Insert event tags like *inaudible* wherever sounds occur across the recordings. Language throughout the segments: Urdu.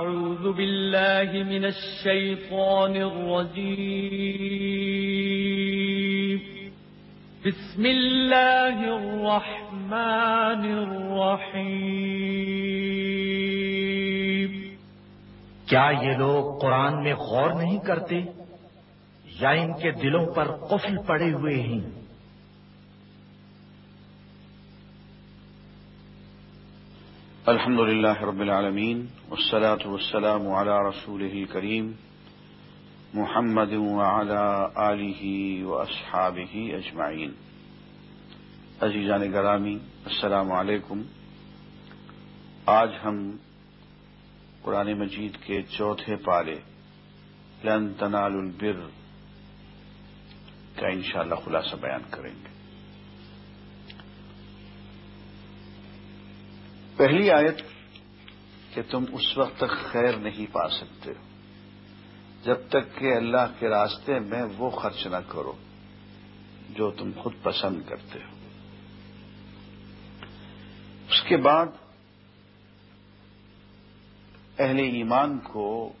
أعوذ بالله من الشيطان الرجيم. بسم الله الرحمن الرحيم. کیا یہ لوگ قرآن میں غور نہیں کرتے یا ان کے دلوں پر قفل پڑے ہوئے ہیں؟ الحمد لله رب العالمين والصلاة والسلام على رسوله الكريم محمد وعلى آله وأصحابه أجمعين عزیزان گرامی، السلام علیکم۔ آج ہم قرآن مجید کے چوتھے پارے، لن تنال البر کا انشاءاللہ خلاصہ بیان کریں گے۔ پہلی آیت کہ تم اس وقت تک خیر نہیں پا سکتے۔ جب تک کہ اللہ کے راستے میں وہ خرچ نہ کرو جو تم خود پسند کرتے ہو۔ اس کے بعد اہل ایمان کو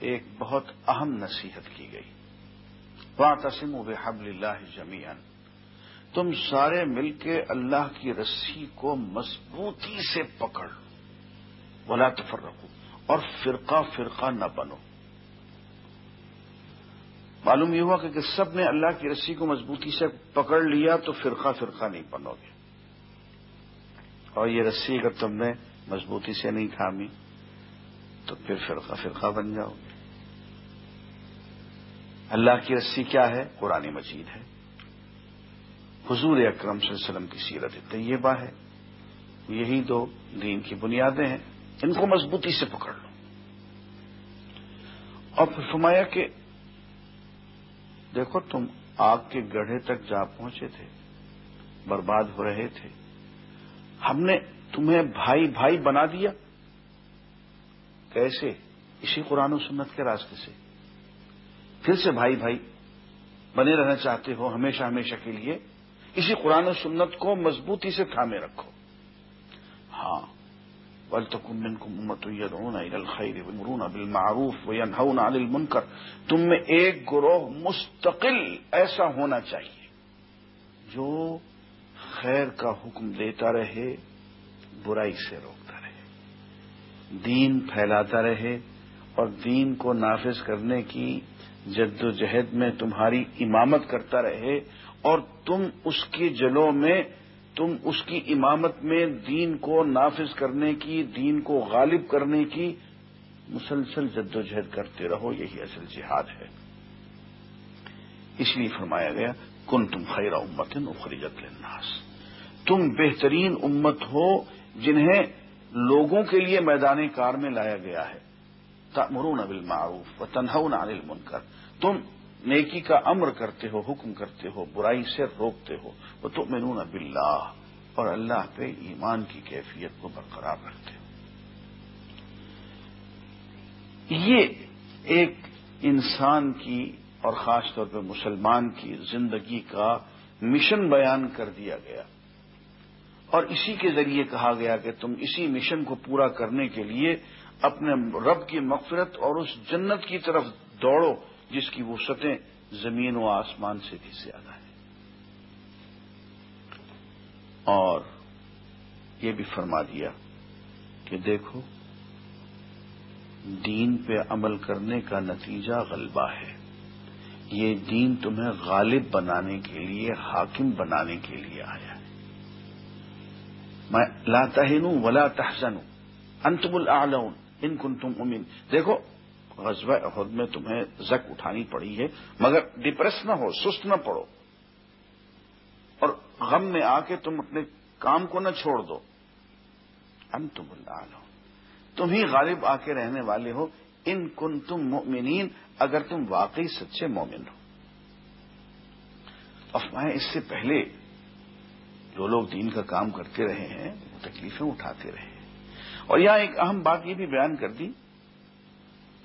ایک بہت اہم نصیحت کی گئی۔ وا تسم و بحب اللہ جمیان تم سارے مل کے اللہ کی رسی کو مضبوطی سے پکڑ ولا تفر رکھو اور فرقہ فرقہ نہ بنو۔ معلوم یہ ہوا کہ سب نے اللہ کی رسی کو مضبوطی سے پکڑ لیا تو فرقہ فرقہ نہیں بنو گے۔ اور یہ رسی اگر تم نے مضبوطی سے نہیں تھامی تو پھر فرقہ فرقہ بن جاؤ۔ گے اللہ کی رسی کیا ہے؟ قرآن مجید ہے۔ حضور اکرم صلی اللہ علیہ وسلم کی سیرت طیبہ ہے۔ یہی دو دین کی بنیادیں ہیں۔ ان کو مضبوطی سے پکڑ لو۔ اور پھر فرمایا کہ دیکھو تم آگ کے گڑھے تک جا پہنچے تھے، برباد ہو رہے تھے۔ ہم نے تمہیں بھائی بھائی بنا دیا۔ کیسے؟ اسی قرآن و سنت کے راستے سے۔ پھر سے بھائی بھائی بنے رہنا چاہتے ہو ہمیشہ ہمیشہ کے لیے۔ اسی قرآن و سنت کو مضبوطی سے تھامے رکھو۔ ہاں۔ ول تو کمن کو ممت الخیر مرون ابل معروف نہ عن المنکر تم میں ایک گروہ مستقل ایسا ہونا چاہیے جو خیر کا حکم دیتا رہے، برائی سے روکتا رہے۔ دین پھیلاتا رہے اور دین کو نافذ کرنے کی جد و جہد میں تمہاری امامت کرتا رہے اور تم اس کی جلوں میں، تم اس کی امامت میں دین کو نافذ کرنے کی، دین کو غالب کرنے کی مسلسل جدوجہد کرتے رہو، یہی اصل جہاد ہے۔ اس لیے فرمایا گیا کن تم خیر امت اخریجت للناس۔ تم بہترین امت ہو جنہیں لوگوں کے لیے میدان کار میں لایا گیا ہے۔ مرون ابل معروف و تنہون عن المنکر۔ تم نیکی کا امر کرتے ہو، حکم کرتے ہو، برائی سے روکتے ہو وہ تو مینون اب اور اللہ پہ ایمان کی کیفیت کو برقرار رکھتے ہو۔ یہ ایک انسان کی اور خاص طور پہ مسلمان کی زندگی کا مشن بیان کر دیا گیا۔ اور اسی کے ذریعے کہا گیا کہ تم اسی مشن کو پورا کرنے کے لیے اپنے رب کی مغفرت اور اس جنت کی طرف دوڑو۔ جس کی وسعتیں زمین و آسمان سے بھی زیادہ ہیں۔ اور یہ بھی فرما دیا کہ دیکھو، دین پہ عمل کرنے کا نتیجہ غلبہ ہے۔ یہ دین تمہیں غالب بنانے کے لیے، حاکم بنانے کے لیے آیا ہے۔ میں لا تہنوں ولا تحسنوں انتم الاعلون ان کن تم امین دیکھو غزوہ عہد میں تمہیں زک اٹھانی پڑی ہے، مگر ڈپریس نہ ہو، سست نہ پڑو۔ اور غم میں آ کے تم اپنے کام کو نہ چھوڑ دو۔ ان تم اللہ تم ہی غالب آ کے رہنے والے ہو۔ ان کن تم مومنین اگر تم واقعی سچے مومن ہو۔ افواہیں اس سے پہلے جو لوگ دین کا کام کرتے رہے ہیں، وہ تکلیفیں اٹھاتے رہے اور یہاں ایک اہم بات یہ بھی بیان کر دی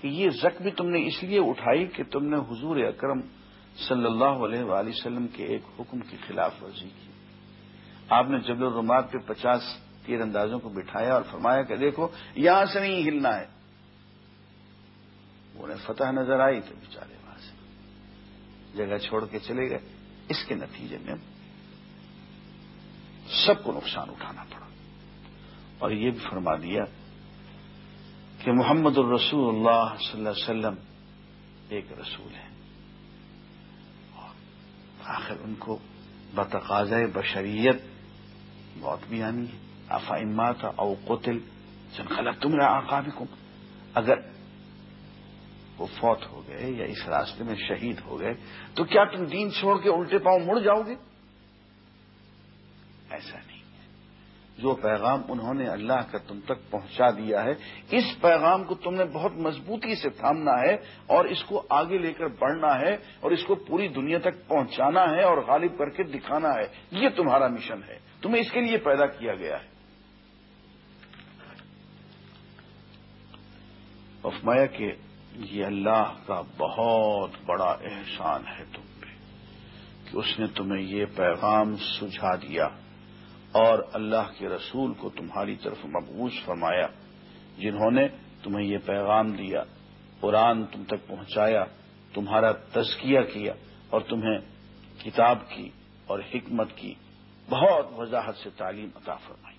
کہ یہ زک بھی تم نے اس لیے اٹھائی کہ تم نے حضور اکرم صلی اللہ علیہ وآلہ وسلم کے ایک حکم کی خلاف ورزی کی۔ آپ نے جبل الرماد پہ پچاس تیر اندازوں کو بٹھایا اور فرمایا کہ دیکھو، یہاں سے نہیں ہلنا ہے۔ انہیں فتح نظر آئی تو بیچارے وہاں سے جگہ چھوڑ کے چلے گئے۔ اس کے نتیجے میں سب کو نقصان اٹھانا پڑا۔ اور یہ بھی فرما دیا کہ محمد الرسول اللہ صلی اللہ علیہ وسلم ایک رسول ہے اور آخر ان کو بتقاض بشریت بہت بھی آنی ہے۔ افائمات او قتل جن خلق تم آقا بھی اگر وہ فوت ہو گئے یا اس راستے میں شہید ہو گئے، تو کیا تم دین چھوڑ کے الٹے پاؤں مڑ جاؤ گے؟ ایسا نہیں۔ جو پیغام انہوں نے اللہ کا تم تک پہنچا دیا ہے، اس پیغام کو تم نے بہت مضبوطی سے تھامنا ہے اور اس کو آگے لے کر بڑھنا ہے اور اس کو پوری دنیا تک پہنچانا ہے اور غالب کر کے دکھانا ہے۔ یہ تمہارا مشن ہے۔ تمہیں اس کے لیے پیدا کیا گیا ہے۔ افمایا کہ یہ اللہ کا بہت بڑا احسان ہے تم پہ کہ اس نے تمہیں یہ پیغام سجھا دیا۔ اور اللہ کے رسول کو تمہاری طرف مقبوض فرمایا، جنہوں نے تمہیں یہ پیغام دیا، قرآن تم تک پہنچایا، تمہارا تزکیہ کیا اور تمہیں کتاب کی اور حکمت کی بہت وضاحت سے تعلیم عطا فرمائی۔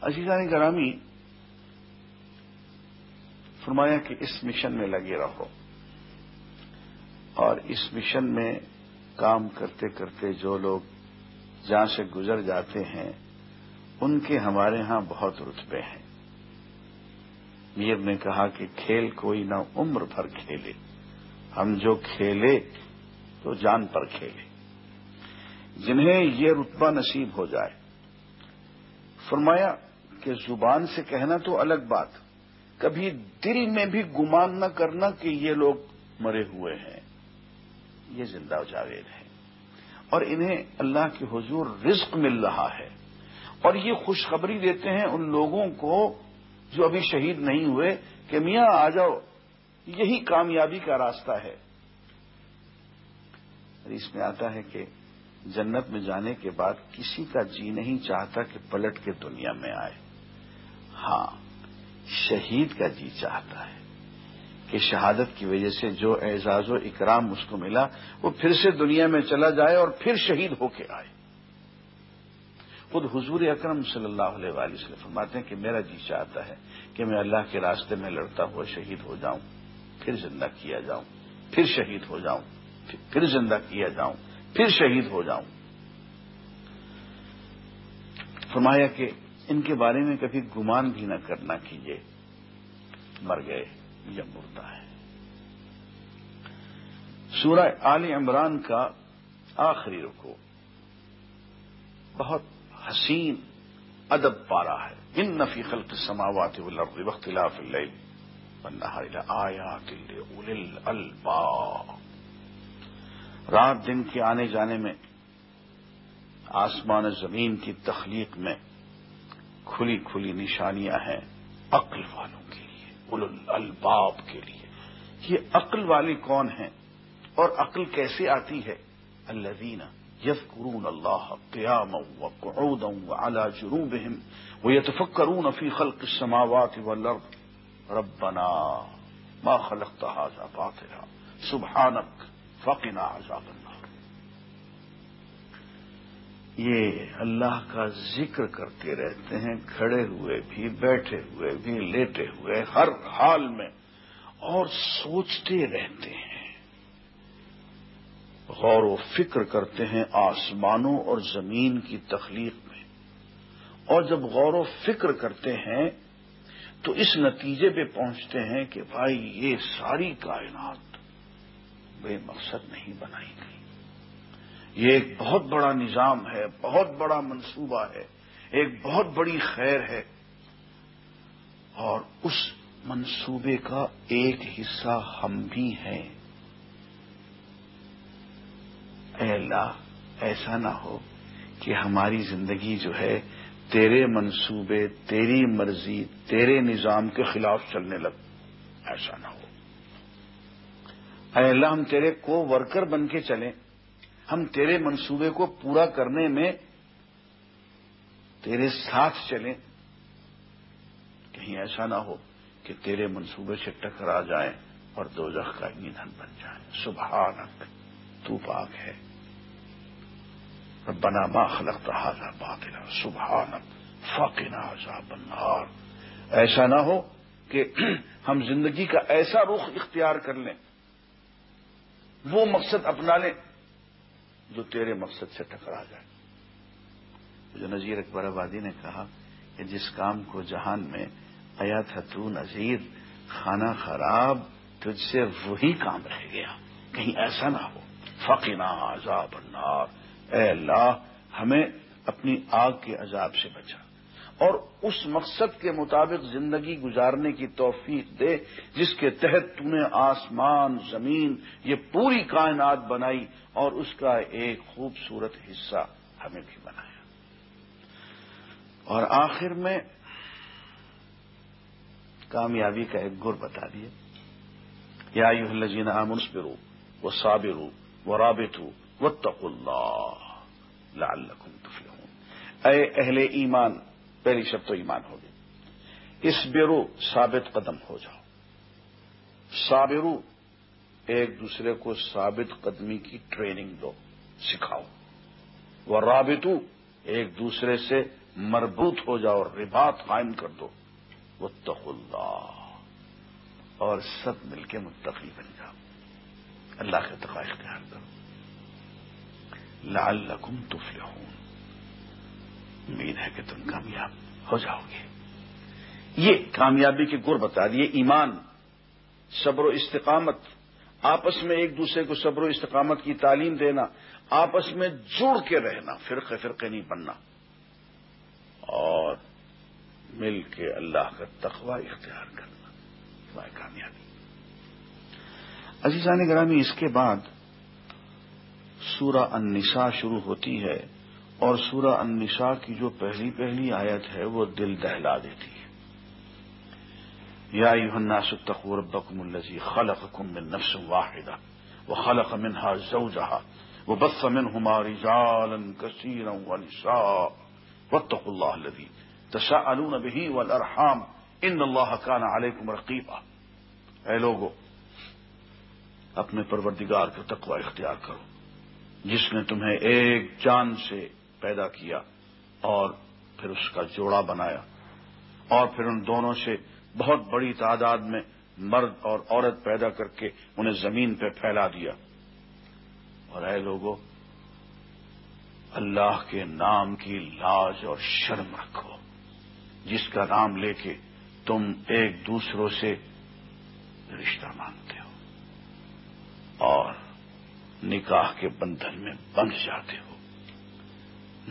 عزیزان کرامی فرمایا کہ اس مشن میں لگے رہو اور اس مشن میں کام کرتے کرتے جو لوگ جہاں سے گزر جاتے ہیں، ان کے ہمارے ہاں بہت رتبے ہیں۔ میر نے کہا کہ کھیل کوئی نہ عمر بھر کھیلے۔ ہم جو کھیلے تو جان پر کھیلے۔ جنہیں یہ رتبہ نصیب ہو جائے۔ فرمایا کہ زبان سے کہنا تو الگ بات۔ کبھی دل میں بھی گمان نہ کرنا کہ یہ لوگ مرے ہوئے ہیں۔ یہ زندہ جاوید ہیں۔ اور انہیں اللہ کے حضور رزق مل رہا ہے۔ اور یہ خوشخبری دیتے ہیں ان لوگوں کو جو ابھی شہید نہیں ہوئے کہ میاں آ جاؤ، یہی کامیابی کا راستہ ہے۔ اس میں آتا ہے کہ جنت میں جانے کے بعد کسی کا جی نہیں چاہتا کہ پلٹ کے دنیا میں آئے۔ ہاں شہید کا جی چاہتا ہے۔ کہ شہادت کی وجہ سے جو اعزاز و اکرام اس کو ملا، وہ پھر سے دنیا میں چلا جائے اور پھر شہید ہو کے آئے۔ خود حضور اکرم صلی اللہ علیہ وآلہ وسلم فرماتے ہیں کہ میرا جی چاہتا ہے کہ میں اللہ کے راستے میں لڑتا ہوا شہید ہو جاؤں، پھر زندہ کیا جاؤں، پھر شہید ہو جاؤں، پھر زندہ کیا جاؤں، پھر شہید ہو جاؤں۔ فرمایا کہ ان کے بارے میں کبھی گمان بھی نہ کرنا کیجیے مر گئے۔ یا مردہ ہے۔ سورہ آل عمران کا آخری رکو بہت حسین ادب پارا ہے۔ ان نفی خلق سماوات والارض واختلاف اللیل والنہار آیات لأولی الالباب۔ رات دن کے آنے جانے میں، آسمان زمین کی تخلیق میں کھلی کھلی نشانیاں ہیں، عقل والوں الباب کے لیے۔ یہ عقل والے کون ہیں اور عقل کیسے آتی ہے؟ اللہ دینا یس قرون اللہ قیام و قعود اعلی جروبہم وہ یتفکرون فی خلق السماوات والارض۔ ربنا ما خلقت هذا باطلا سبحانک فقنا عذاب النار۔ یہ اللہ کا ذکر کرتے رہتے ہیں، کھڑے ہوئے بھی، بیٹھے ہوئے بھی، لیٹے ہوئے، ہر حال میں اور سوچتے رہتے ہیں۔ غور و فکر کرتے ہیں آسمانوں اور زمین کی تخلیق میں۔ اور جب غور و فکر کرتے ہیں، تو اس نتیجے پہ پہنچتے ہیں کہ بھائی، یہ ساری کائنات بے مقصد نہیں بنائی گئی۔ یہ ایک بہت بڑا نظام ہے، بہت بڑا منصوبہ ہے، ایک بہت بڑی خیر ہے۔ اور اس منصوبے کا ایک حصہ ہم بھی ہیں۔ اے اللہ، ایسا نہ ہو کہ ہماری زندگی جو ہے تیرے منصوبے، تیری مرضی، تیرے نظام کے خلاف چلنے لگ۔ ایسا نہ ہو۔ اے اللہ، ہم تیرے کو ورکر بن کے چلیں۔ ہم تیرے منصوبے کو پورا کرنے میں تیرے ساتھ چلیں۔ کہیں ایسا نہ ہو کہ تیرے منصوبے سے ٹکرا جائیں اور دو کا ایندھن بن جائیں سبحانک، تو پاک ہے۔ ربنا ما خلقت هذا باطلا، سبحانک، فاقنا عذاب النار۔ ایسا نہ ہو کہ *clears throat* ہم زندگی کا ایسا رخ اختیار کر لیں، وہ مقصد اپنا لیں جو تیرے مقصد سے ٹکرا جائے۔ جو نذیر اکبر آبادی نے کہا کہ جس کام کو جہان میں آیا تھا تو نذیر کھانا خراب تجھ سے وہی کام رہ گیا۔ کہیں ایسا نہ ہو۔ فقینا عذاب النار۔ اے اللہ، ہمیں اپنی آگ کے عذاب سے بچا۔ اور اس مقصد کے مطابق زندگی گزارنے کی توفیق دے، جس کے تحت تو نے آسمان، زمین، یہ پوری کائنات بنائی اور اس کا ایک خوبصورت حصہ ہمیں بھی بنایا۔ اور آخر میں کامیابی کا ایک گر بتا دیے۔ یا یو الجین آمنس برو وہ صابرو وہ رابطو وہ تق اللہ لال اے اہل ایمان پہلی شب تو ایمان ہوگی اس بیرو ثابت قدم ہو جاؤ۔ صابرو ایک دوسرے کو ثابت قدمی کی ٹریننگ دو، سکھاؤ۔ وہ رابطو ایک دوسرے سے مربوط ہو جاؤ ربات قائم کر دو۔ وہ اللہ۔ اور سب مل کے متقی بن جاؤ۔ اللہ کے تقا اختیار کرو۔ لال لکم تفلحون۔ امید ہے کہ تم کامیاب ہو جاؤ گے۔ یہ کامیابی کے گر بتا دیے ایمان، صبر و استقامت، آپس میں ایک دوسرے کو صبر و استقامت کی تعلیم دینا، آپس میں جڑ کے رہنا، فرقے فرقے نہیں بننا۔ اور مل کے اللہ کا تخوہ اختیار کرنا۔ وہ کامیابی۔ عزیزان گرامی، اس کے بعد سورہ النساء شروع ہوتی ہے۔ اور سورہ النساء کی جو پہلی پہلی آیت ہے وہ دل دہلا دیتی ہے۔ یا الناس اتقوا ربكم الذي خلقكم من نفس واحده وخلق منها زوجها وبث منهما رجالا كثيرا ونساء واتقوا الله الذي تساءلون به والارحام ان الله كان عليكم رقيبا اے لوگو، اپنے پروردگار کا تقوی اختیار کرو، جس نے تمہیں ایک جان سے پیدا کیا اور پھر اس کا جوڑا بنایا اور پھر ان دونوں سے بہت بڑی تعداد میں مرد اور عورت پیدا کر کے انہیں زمین پہ پھیلا دیا۔ اور اے لوگوں اللہ کے نام کی لاج اور شرم رکھو۔ جس کا نام لے کے تم ایک دوسروں سے رشتہ مانگتے ہو اور نکاح کے بندھن میں بند جاتے ہو۔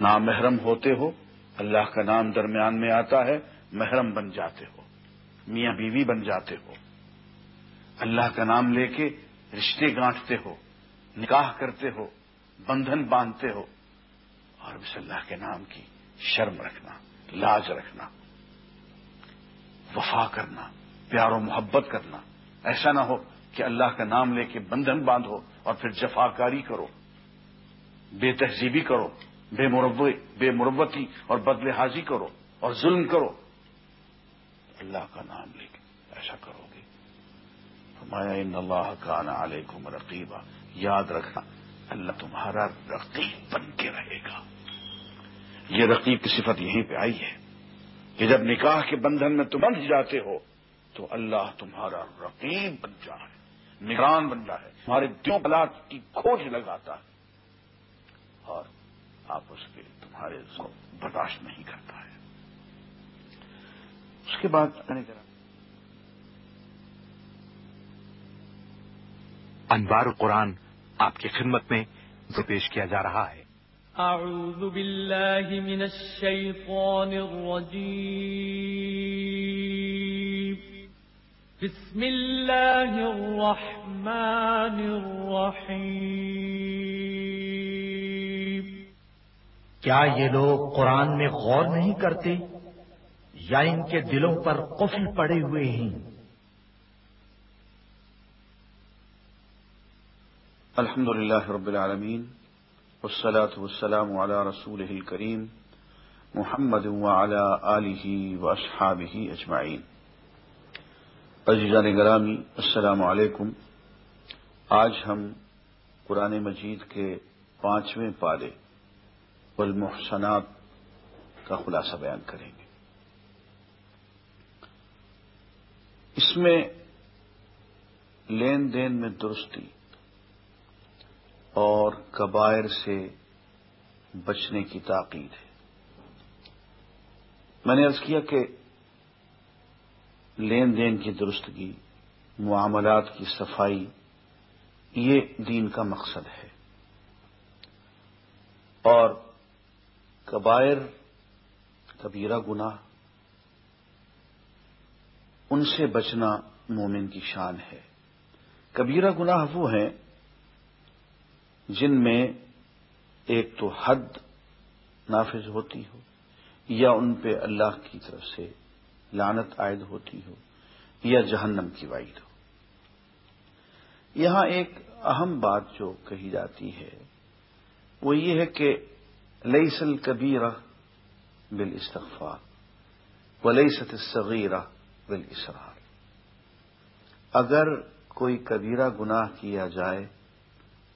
نامحرم ہوتے ہو، اللہ کا نام درمیان میں آتا ہے، محرم بن جاتے ہو، میاں بیوی بن جاتے ہو۔ اللہ کا نام لے کے رشتے گانٹتے ہو، نکاح کرتے ہو، بندھن باندھتے ہو۔ اور بس اللہ کے نام کی شرم رکھنا، لاج رکھنا، وفا کرنا، پیار و محبت کرنا۔ ایسا نہ ہو کہ اللہ کا نام لے کے بندھن باندھو اور پھر جفاکاری کرو، بے تہذیبی کرو۔ بے مربع بے مربتی اور بدل حاضی کرو اور ظلم کرو۔ اللہ کا نام لے کے ایسا کرو گے۔ فرمایا، ان اللہ کا نا علیکم رقیبہ یاد رکھنا، اللہ تمہارا رقیب بن کے رہے گا۔ یہ رقیب کی صفت یہیں پہ آئی ہے کہ جب نکاح کے بندھن میں تم بند جاتے ہو، تو اللہ تمہارا رقیب بن جا ہے، نگران بن جا ہے، تمہارے دو بلاد کی کھوج لگاتا ہے۔ اور آپ اس کے تمہارے کو برداشت نہیں کرتا ہے اس کے بعد انوار قرآن آپ کی خدمت میں جو پیش کیا جا رہا ہے۔ اعوذ باللہ من الشیطان الرجیم۔ بسم اللہ الرحمن الرحیم۔ کیا یہ لوگ قرآن میں غور نہیں کرتے یا ان کے دلوں پر قفل پڑے ہوئے ہیں؟ الحمد للہ رب العالمین والصلاة والسلام على رسوله الكريم محمد وعلى آله وأصحابه أجمعين عزیزان گرامی، السلام علیکم۔ آج ہم قرآن مجید کے پانچویں پارے والمحسنات کا خلاصہ بیان کریں گے۔ اس میں لین دین میں درستی اور کبائر سے بچنے کی تاقید ہے۔ میں نے ارض کیا کہ لین دین کی درستگی، معاملات کی صفائی، یہ دین کا مقصد ہے۔ اور کبائر، کبیرہ گناہ، ان سے بچنا مومن کی شان ہے۔ کبیرہ گناہ وہ ہیں جن میں ایک تو حد نافذ ہوتی ہو یا ان پہ اللہ کی طرف سے لانت عائد ہوتی ہو یا جہنم کی وائد ہو۔ یہاں ایک اہم بات جو کہی جاتی ہے وہ یہ ہے کہ لئیسل کبیرہ بل استغفار و لئی بل اسرار اگر کوئی کبیرہ گناہ کیا جائے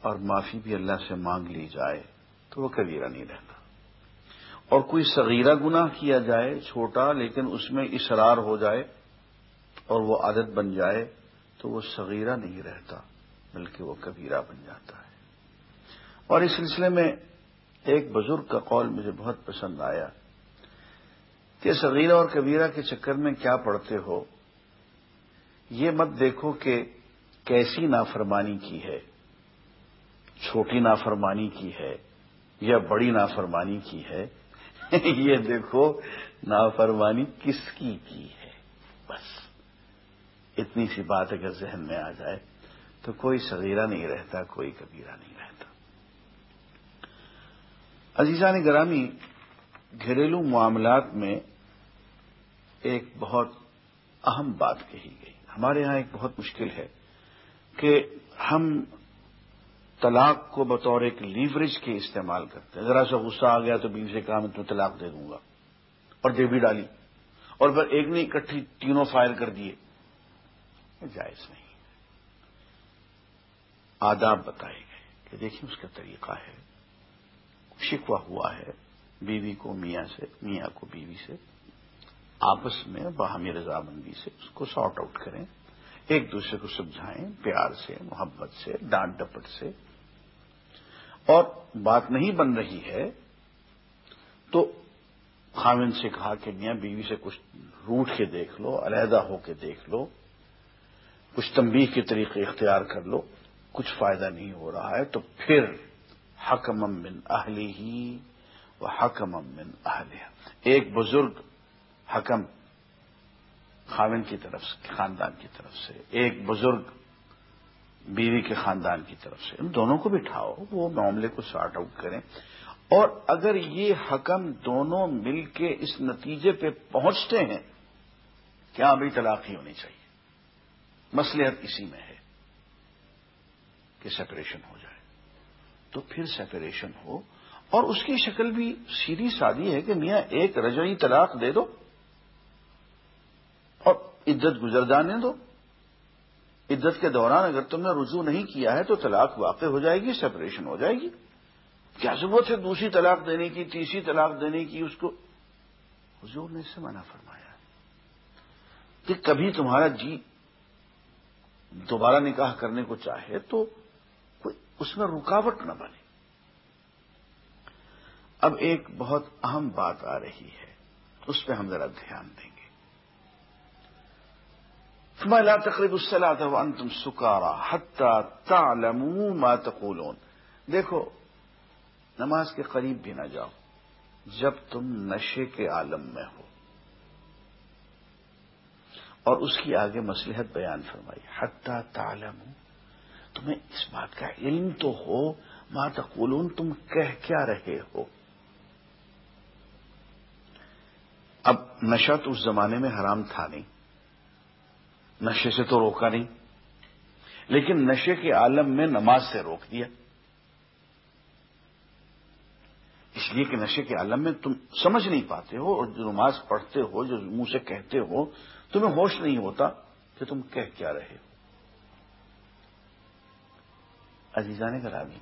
اور معافی بھی اللہ سے مانگ لی جائے تو وہ کبیرہ نہیں رہتا۔ اور کوئی صغیرہ گناہ کیا جائے، چھوٹا، لیکن اس میں اصرار ہو جائے اور وہ عادت بن جائے تو وہ صغیرہ نہیں رہتا، بلکہ وہ کبیرہ بن جاتا ہے۔ اور اس سلسلے میں ایک بزرگ کا قول مجھے بہت پسند آیا کہ صغیرہ اور کبیرہ کے چکر میں کیا پڑھتے ہو؟ یہ مت دیکھو کہ کیسی نافرمانی کی ہے، چھوٹی نافرمانی کی ہے یا بڑی نافرمانی کی ہے۔ *laughs* یہ دیکھو نافرمانی کس کی کی ہے؟ بس، اتنی سی بات اگر ذہن میں آ جائے تو کوئی صغیرہ نہیں رہتا، کوئی کبیرہ نہیں رہتا۔ عزیزان گرامی، گھریلو معاملات میں ایک بہت اہم بات کہی گئی۔ ہمارے ہاں ایک بہت مشکل ہے کہ ہم طلاق کو بطور ایک لیوریج کے استعمال کرتے ہیں۔ ذرا سا غصہ آ گیا تو بیوی سے کہا، میں تمہیں طلاق دے دوں گا۔ اور دے بھی ڈالی۔ اور پھر ایک نے اکٹھی تینوں فائل کر دیے۔ جائز نہیں۔ آداب بتائے گئے کہ دیکھیں اس کا طریقہ ہے۔ شکوا ہوا ہے بیوی کو، میاں سے، میاں کو بیوی سے، آپس میں باہمی رضامندی سے اس کو سارٹ آؤٹ کریں، ایک دوسرے کو سمجھائیں، پیار سے، محبت سے، ڈانٹ ڈپٹ سے۔ اور بات نہیں بن رہی ہے تو خامن سے کہا کہ میاں بیوی سے کچھ روٹ کے دیکھ لو، علیحدہ ہو کے دیکھ لو، کچھ تمبی کے طریقے اختیار کر لو، کچھ فائدہ نہیں ہو رہا ہے تو پھر حکم من اہلی ہی و حکم من اہل ایک بزرگ حکم خاون کی طرف سے، خاندان کی طرف سے، ایک بزرگ بیوی کے خاندان کی طرف سے، ان دونوں کو بٹھاؤ، وہ معاملے کو سارٹ آؤٹ کریں۔ اور اگر یہ حکم دونوں مل کے اس نتیجے پہ پہنچتے ہیں، کیا ابھی طلاق ہی ہونی چاہیے؟ مسلحت اسی میں ہے کہ سیپریشن ہو جائے۔ تو پھر سیپریشن ہو۔ اور اس کی شکل بھی سیدھی سادی ہے کہ میاں ایک رجوئی طلاق دے دو اور عزت گزر جانے دو۔ عدت کے دوران اگر تم نے رجوع نہیں کیا ہے تو طلاق واقع ہو جائے گی سپریشن ہو جائے گی۔ کیا ضرورت ہے دوسری طلاق دینے کی، تیسری طلاق دینے کی؟ اس کو حضور نے اس سے منع فرمایا کہ کبھی تمہارا جی دوبارہ نکاح کرنے کو چاہے تو اس میں رکاوٹ نہ بنے۔ اب ایک بہت اہم بات آ رہی ہے، اس پہ ہم ذرا دھیان دیں گے۔ ثم لا تقربوا الصلاة وانتم سکارا حتى تعلموا ما تقولون۔ دیکھو، نماز کے قریب بھی نہ جاؤ، جب تم نشے کے عالم میں ہو۔ اور اس کی آگے مصلحت بیان فرمائی، حتى تعلموا تمہیں اس بات کا علم تو ہو، ما تقولون، تم کہہ کیا رہے ہو؟ اب نشہ تو اس زمانے میں حرام تھا نہیں۔ نشے سے تو روکا نہیں۔ لیکن نشے کے عالم میں نماز سے روک دیا۔ اس لیے کہ نشے کے عالم میں تم سمجھ نہیں پاتے ہو اور جو نماز پڑھتے ہو، جو منہ سے کہتے ہو، تمہیں ہوش نہیں ہوتا کہ تم کہہ کیا رہے ہو۔ عزیزان کرامی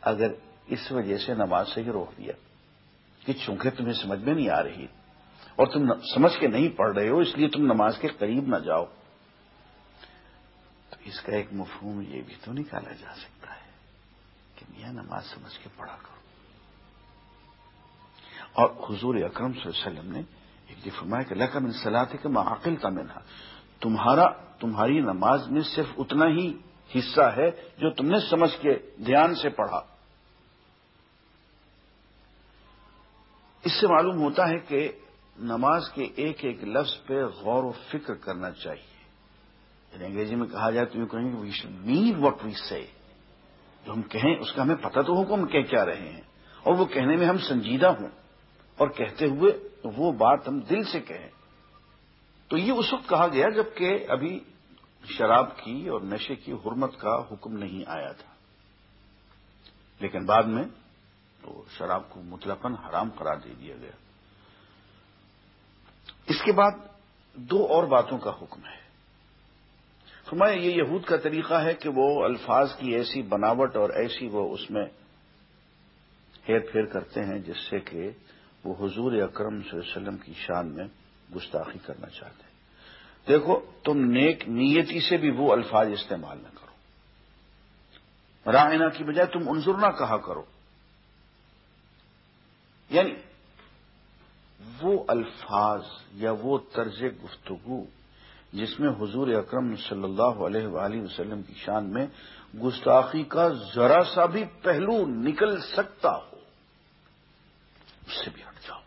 اگر اس وجہ سے نماز سے ہی روک دیا کہ چونکہ تمہیں سمجھ میں نہیں آ رہی اور تم سمجھ کے نہیں پڑھ رہے ہو، اس لیے تم نماز کے قریب نہ جاؤ، تو اس کا ایک مفہوم یہ بھی تو نکالا جا سکتا ہے کہ میاں نماز سمجھ کے پڑھا کرو۔ اور حضور اکرم صلی اللہ علیہ وسلم نے ایک یہ فرمایا کہ لکم صلاح کہ معقل کا منہا تمہارا تمہاری نماز میں صرف اتنا ہی حصہ ہے جو تم نے سمجھ کے دھیان سے پڑھا۔ اس سے معلوم ہوتا ہے کہ نماز کے ایک ایک لفظ پہ غور و فکر کرنا چاہیے۔ یعنی انگریزی میں کہا جائے تو یہ کہیں گے we should mean what we سے جو ہم کہیں اس کا ہمیں پتہ تو ہو کہ ہم کہہ کیا رہے ہیں۔ اور وہ کہنے میں ہم سنجیدہ ہوں۔ اور کہتے ہوئے وہ بات ہم دل سے کہیں۔ تو یہ اس وقت کہا گیا جبکہ ابھی شراب کی اور نشے کی حرمت کا حکم نہیں آیا تھا۔ لیکن بعد میں تو شراب کو مطلقاً حرام قرار دے دیا گیا۔ اس کے بعد دو اور باتوں کا حکم ہے۔ فرمایا، یہ یہود کا طریقہ ہے کہ وہ الفاظ کی ایسی بناوٹ اور ایسی وہ اس میں ہیر پھیر کرتے ہیں جس سے کہ وہ حضور اکرم صلی اللہ علیہ وسلم کی شان میں گستاخی کرنا چاہتے ہیں۔ دیکھو، تم نیک نیتی سے بھی وہ الفاظ استعمال نہ کرو۔ رائنا کی بجائے تم انظر نہ کہا کرو۔ یعنی وہ الفاظ یا وہ طرز گفتگو جس میں حضور اکرم صلی اللہ علیہ وآلہ وسلم کی شان میں گستاخی کا ذرا سا بھی پہلو نکل سکتا ہو، اس سے بھی ہٹ جاؤ۔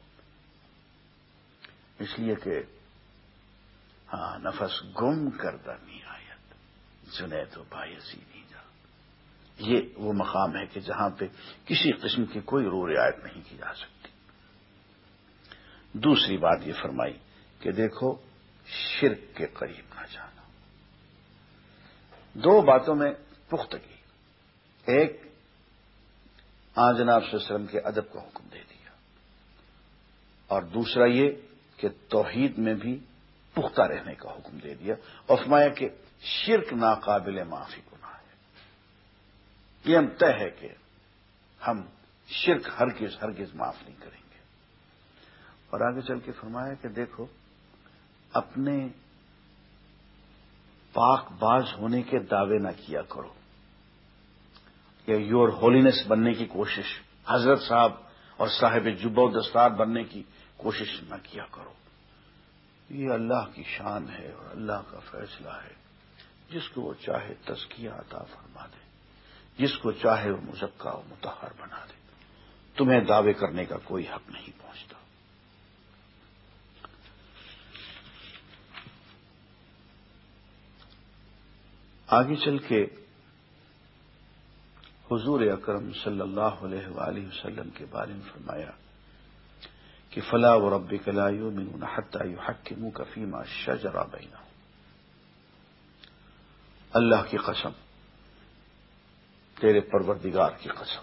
اس لیے کہ ہاں نفس گم کردہ نہیں آیت سنے تو بھائی نہیں جا۔ یہ وہ مقام ہے کہ جہاں پہ کسی قسم کی کوئی رو رعایت نہیں کی جا سکتی۔ دوسری بات یہ فرمائی کہ دیکھو، شرک کے قریب نہ جانا۔ دو باتوں میں پختگی۔ ایک آجناب وسلم کے ادب کا حکم دے دیا۔ اور دوسرا یہ کہ توحید میں بھی پختہ رہنے کا حکم دے دیا اور فرمایا کہ شرک ناقابل معافی گنا ہے۔ یہ ہم طے ہے کہ ہم شرک ہرگز ہرگز معاف نہیں کریں گے۔ اور آگے چل کے فرمایا کہ دیکھو، اپنے پاک باز ہونے کے دعوے نہ کیا کرو۔ یا یور ہولینس بننے کی کوشش، حضرت صاحب اور صاحب جب و دستار بننے کی کوشش نہ کیا کرو۔ یہ اللہ کی شان ہے اور اللہ کا فیصلہ ہے۔ جس کو وہ چاہے تزکیہ عطا فرما دے۔ جس کو چاہے وہ مزکہ و متحر بنا دے۔ تمہیں دعوے کرنے کا کوئی حق نہیں پہنچتا۔ آگے چل کے حضور اکرم صلی اللہ علیہ وآلہ وسلم کے بارے میں فرمایا کہ فلاح و رب کلایو من حتیہ حق کے منہ کفیمہ شجرا بینا اللہ کی قسم، تیرے پروردگار کی قسم۔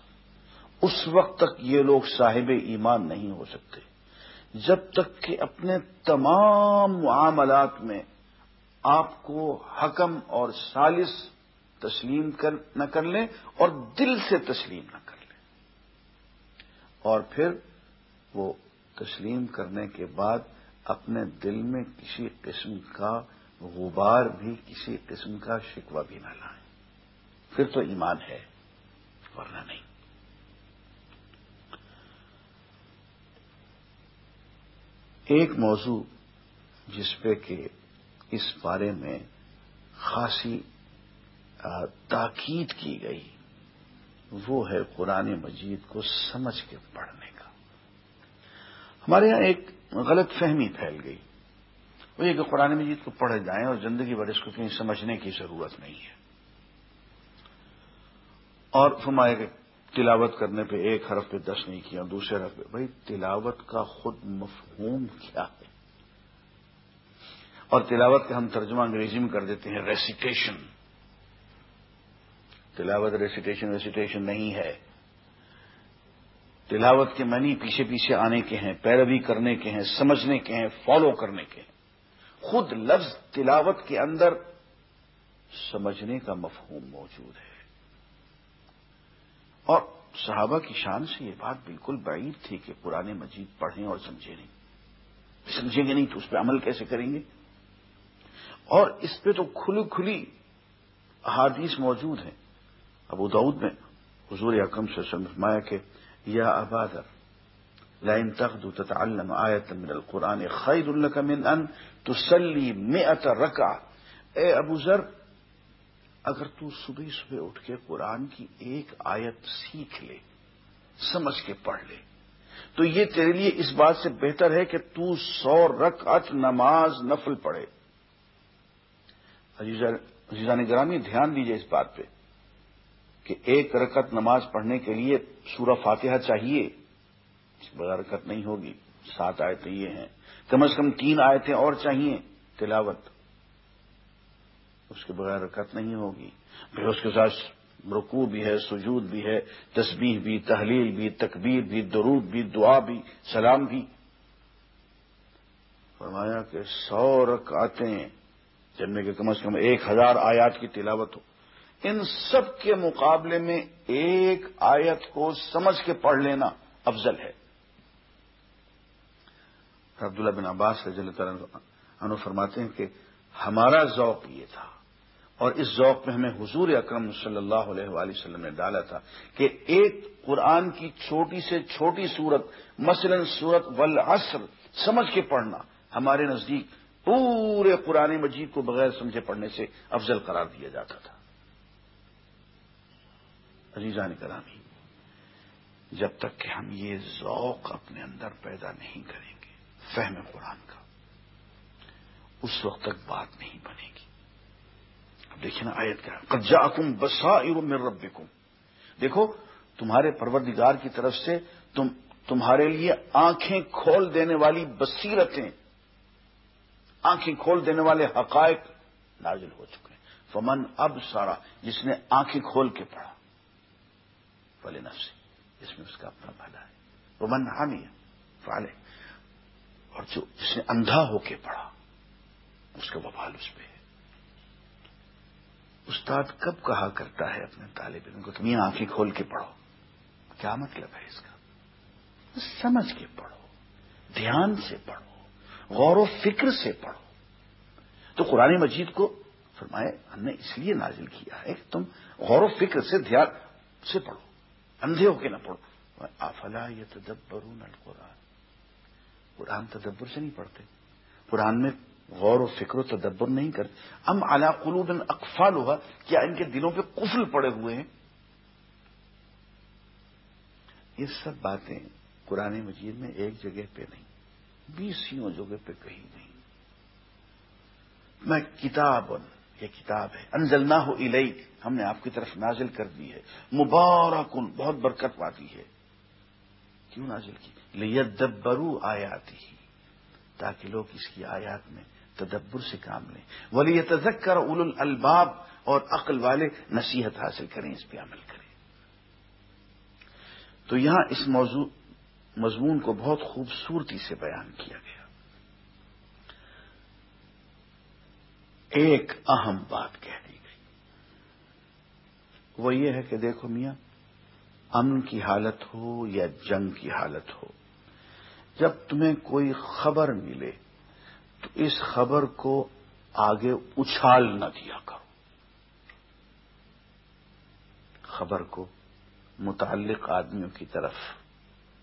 اس وقت تک یہ لوگ صاحب ایمان نہیں ہو سکتے۔ جب تک کہ اپنے تمام معاملات میں آپ کو حکم اور سالس تسلیم کر نہ کر لیں اور دل سے تسلیم نہ کر لیں۔ اور پھر وہ تسلیم کرنے کے بعد اپنے دل میں کسی قسم کا غبار بھی، کسی قسم کا شکوہ بھی نہ لائیں۔ پھر تو ایمان ہے، ورنہ نہیں۔ ایک موضوع جس پہ کہ اس بارے میں خاصی تاکید کی گئی، وہ ہے قرآن مجید کو سمجھ کے پڑھنے۔ ہمارے یہاں ایک غلط فہمی پھیل گئی۔ وہ یہ کہ قرآن مجید کو پڑھے جائیں اور زندگی بھر اس کو کہیں سمجھنے کی ضرورت نہیں ہے۔ اور فرمایا کہ تلاوت کرنے پہ ایک حرف پہ دس نہیں کیا، دوسرے حرف پہ۔ بھائی، تلاوت کا خود مفہوم کیا ہے؟ اور تلاوت کا ہم ترجمہ انگریزی میں کر دیتے ہیں ریسیٹیشن تلاوت ریسیٹیشن ریسیٹیشن نہیں ہے۔ تلاوت کے معنی پیچھے پیچھے آنے کے ہیں، پیروی کرنے کے ہیں، سمجھنے کے ہیں فالو کرنے کے ہیں۔ خود لفظ تلاوت کے اندر سمجھنے کا مفہوم موجود ہے۔ اور صحابہ کی شان سے یہ بات بالکل بعید تھی کہ پرانے مجید پڑھیں اور سمجھیں نہیں۔ سمجھیں گے نہیں تو اس پہ عمل کیسے کریں گے؟ اور اس پہ تو کھلی کھلی احادیث موجود ہیں۔ ابو دعود میں حضور اکرم سے فرمایا کہ یا ابادر لائن تخت تتعلم آیت من القرآن خیر اللہ من ان تسلی مئت رکع اے ابو ذر، اگر تو صبح صبح اٹھ کے قرآن کی ایک آیت سیکھ لے، سمجھ کے پڑھ لے، تو یہ تیرے لیے اس بات سے بہتر ہے کہ تو سو رکعت نماز نفل پڑھے۔ عزیزان گرامی، دھیان دیجیے اس بات پہ۔ کہ ایک رکعت نماز پڑھنے کے لیے سورہ فاتحہ چاہیے بغیر رکعت نہیں ہوگی، سات آیتیں یہ ہیں۔ کم از کم تین آیتیں اور چاہیے، تلاوت۔ اس کے بغیر رکعت نہیں ہوگی۔ پھر اس کے ساتھ رکوع بھی ہے، سجود بھی ہے، تسبیح بھی، تحلیل بھی، تکبیر بھی، درود بھی، دعا بھی، سلام بھی۔ فرمایا کہ سو رکعتیں، جن میں کہ کم از کم ایک ہزار آیات کی تلاوت ہو۔ ان سب کے مقابلے میں ایک آیت کو سمجھ کے پڑھ لینا افضل ہے۔ عبداللہ بن عباس رضی اللہ تعالیٰ عنہ فرماتے ہیں کہ ہمارا ذوق یہ تھا اور اس ذوق میں ہمیں حضور اکرم صلی اللہ علیہ وآلہ وسلم نے ڈالا تھا کہ ایک قرآن کی چھوٹی سے چھوٹی صورت، مثلا صورت والعصر، سمجھ کے پڑھنا ہمارے نزدیک پورے قرآن مجید کو بغیر سمجھے پڑھنے سے افضل قرار دیا جاتا تھا۔ عزیزان کرامی جب تک کہ ہم یہ ذوق اپنے اندر پیدا نہیں کریں گے، فہم قرآن کا اس وقت تک بات نہیں بنے گی۔ اب دیکھیں نا آیت کیا قجا کم بسا مر دیکھو، تمہارے پروردگار کی طرف سے تم، تمہارے لیے آنکھیں کھول دینے والی بصیرتیں، آنکھیں کھول دینے والے حقائق نازل ہو چکے۔ ہیں فمن اب سارا جس نے آنکھیں کھول کے پڑھا۔ بلے نفسی، اس میں اس کا اپنا بھلا ہے۔ وہ من حامی ہے اور جو جس نے اندھا ہو کے پڑھا، اس کا وبال اس پہ ہے۔ استاد کب کہا کرتا ہے اپنے طالب علم کو، تم یہ آنکھیں کھول کے پڑھو؟ کیا مطلب ہے اس کا؟ سمجھ کے پڑھو، دھیان سے پڑھو، غور و فکر سے پڑھو۔ تو قرآن مجید کو فرمائے، ہم نے اس لیے نازل کیا ہے کہ تم غور و فکر سے، دھیان سے پڑھو۔ اندھے ہو کے نہ پڑھو آفلا یہ تدبرون القرآن۔ قرآن تدبر سے نہیں پڑھتے۔ قرآن میں غور و فکر و تدبر نہیں کرتے۔ ام اعلی قلوب اقفال ہوا کیا ان کے دلوں پہ قفل پڑے ہوئے ہیں؟ یہ سب باتیں قرآن مجید میں ایک جگہ پہ نہیں بیسوں جگہ پہ کہیں نہیں۔ میں کتاب یہ کتاب ہے۔ انزلنا ہو الئی ہم نے آپ کی طرف نازل کر دی ہے۔ مبارکن، بہت برکت پاتی ہے۔ کیوں نازل کی؟ لیدبرو آیاتی ہی تاکہ لوگ اس کی آیات میں تدبر سے کام لیں۔ ولی تذکر اول الباب اور عقل والے نصیحت حاصل کریں، اس پہ عمل کریں۔ تو یہاں اس موضوع، مضمون کو بہت خوبصورتی سے بیان کیا گیا ایک اہم بات کہہ دی گئی۔ وہ یہ ہے کہ دیکھو میاں، امن کی حالت ہو یا جنگ کی حالت ہو، جب تمہیں کوئی خبر ملے تو اس خبر کو آگے اچھال نہ دیا کرو۔ خبر کو متعلق آدمیوں کی طرف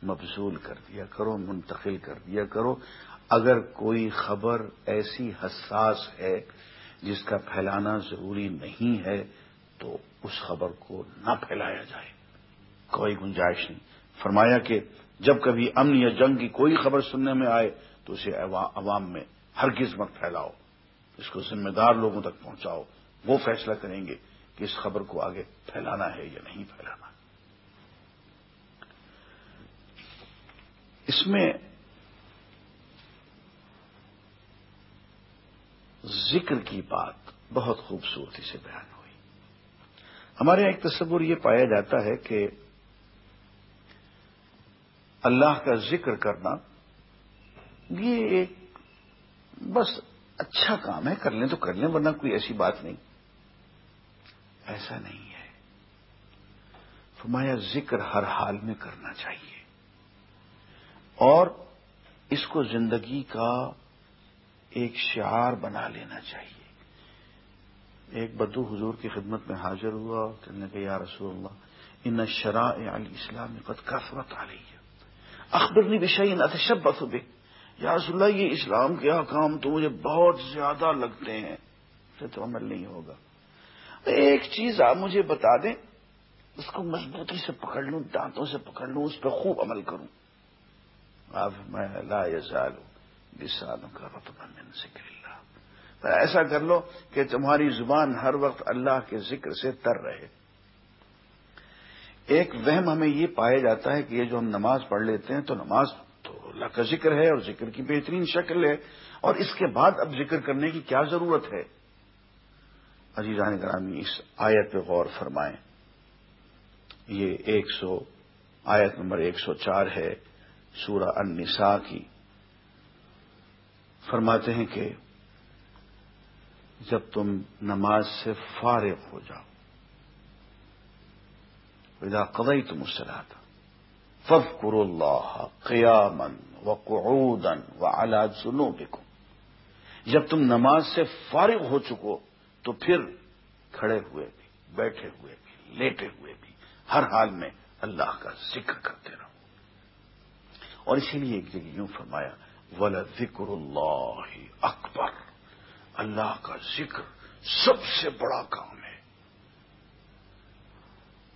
مبزول کر دیا کرو، منتقل کر دیا کرو۔ اگر کوئی خبر ایسی حساس ہے جس کا پھیلانا ضروری نہیں ہے تو اس خبر کو نہ پھیلایا جائے۔ کوئی گنجائش نہیں۔ فرمایا کہ جب کبھی امن یا جنگ کی کوئی خبر سننے میں آئے تو اسے عوام میں ہر مت پھیلاؤ۔ اس کو ذمہ دار لوگوں تک پہنچاؤ۔ وہ فیصلہ کریں گے کہ اس خبر کو آگے پھیلانا ہے یا نہیں پھیلانا۔ اس میں ذکر کی بات بہت خوبصورتی سے بیان ہوئی۔ ہمارے یہاں ایک تصور یہ پایا جاتا ہے کہ اللہ کا ذکر کرنا یہ ایک بس اچھا کام ہے، کر لیں تو کر لیں، ورنہ کوئی ایسی بات نہیں۔ ایسا نہیں ہے۔ فرمایا ذکر ہر حال میں کرنا چاہیے۔ اور اس کو زندگی کا ایک شعار بنا لینا چاہیے۔ ایک بدو حضور کی خدمت میں حاضر ہوا کہنے کہ یا رسول اللہ، ان شراء علی اسلام قد کثرت آ رہی ہے اخبرنی بشعین اتشبت بے یا رسول اللہ، یہ اسلام کے احکام تو مجھے بہت زیادہ لگتے ہیں۔ اسے تو عمل نہیں ہوگا۔ ایک چیز آپ مجھے بتا دیں، اس کو مضبوطی سے پکڑ لوں، دانتوں سے پکڑ لوں، اس پہ خوب عمل کروں۔ اب میں لا یزال۔ بسالوں کا رتبہ من ذکر اللہ ایسا کر لو کہ تمہاری زبان ہر وقت اللہ کے ذکر سے تر رہے۔ ایک وہم ہمیں یہ پایا جاتا ہے کہ یہ جو ہم نماز پڑھ لیتے ہیں تو نماز تو اللہ کا ذکر ہے اور ذکر کی بہترین شکل ہے۔ اور اس کے بعد اب ذکر کرنے کی کیا ضرورت ہے؟ عزیزان گرامی اس آیت پہ غور فرمائیں۔ یہ ایک سو، آیت نمبر ایک سو چار ہے سورہ النساء کی۔ فرماتے ہیں کہ جب تم نماز سے فارغ ہو جاؤ، اذا قضيتم الصلاة فاذكروا الله قياما وقعودا وعلى جنوبكم جب تم نماز سے فارغ ہو چکو، تو پھر کھڑے ہوئے بھی، بیٹھے ہوئے بھی، لیٹے ہوئے بھی، ہر حال میں اللہ کا ذکر کرتے رہو۔ اور اسی لیے ایک جگہ یوں فرمایا ولا ذکر اللہ اکبر۔ اللہ کا ذکر سب سے بڑا کام ہے۔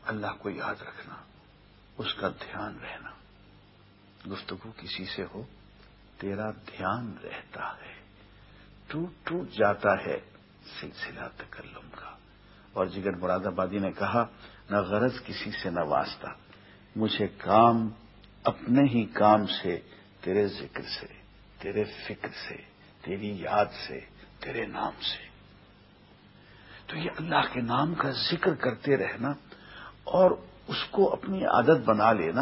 اللہ کو یاد رکھنا، اس کا دھیان رہنا۔ گفتگو کسی سے ہو، تیرا دھیان رہتا ہے۔ ٹوٹ ٹوٹ جاتا ہے سلسلہ تکلم کا۔ اور جگر مراد آبادی نے کہا، نہ غرض کسی سے، نہ واسطہ۔ مجھے کام، اپنے ہی کام سے، تیرے ذکر سے۔ تیرے فکر سے، تیری یاد سے، تیرے نام سے۔ تو یہ اللہ کے نام کا ذکر کرتے رہنا اور اس کو اپنی عادت بنا لینا،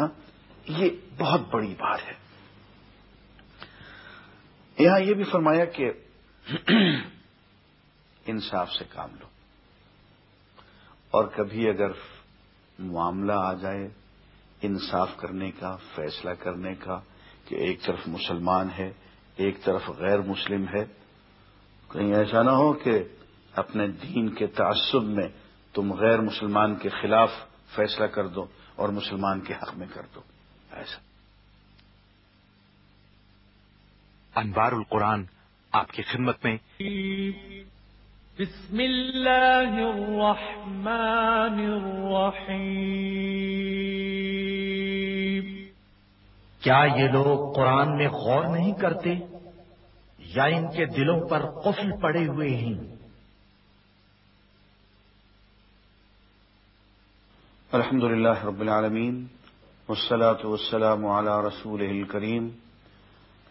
یہ بہت بڑی بات ہے۔ یہاں یہ بھی فرمایا کہ *clears throat* انصاف سے کام لو۔ اور کبھی اگر معاملہ آ جائے انصاف کرنے کا، فیصلہ کرنے کا کہ ایک طرف مسلمان ہے ایک طرف غیر مسلم ہے۔ کہیں ایسا نہ ہو کہ اپنے دین کے تعصب میں تم غیر مسلمان کے خلاف فیصلہ کر دو اور مسلمان کے حق میں کر دو۔ ایسا۔ انوار القرآن آپ کی خدمت میں۔ بسم اللہ الرحمن الرحیم۔ کیا یہ لوگ قرآن میں غور نہیں کرتے یا ان کے دلوں پر قفل پڑے ہوئے ہیں؟ الحمد لله رب العالمين والصلاة والسلام على رسوله الكريم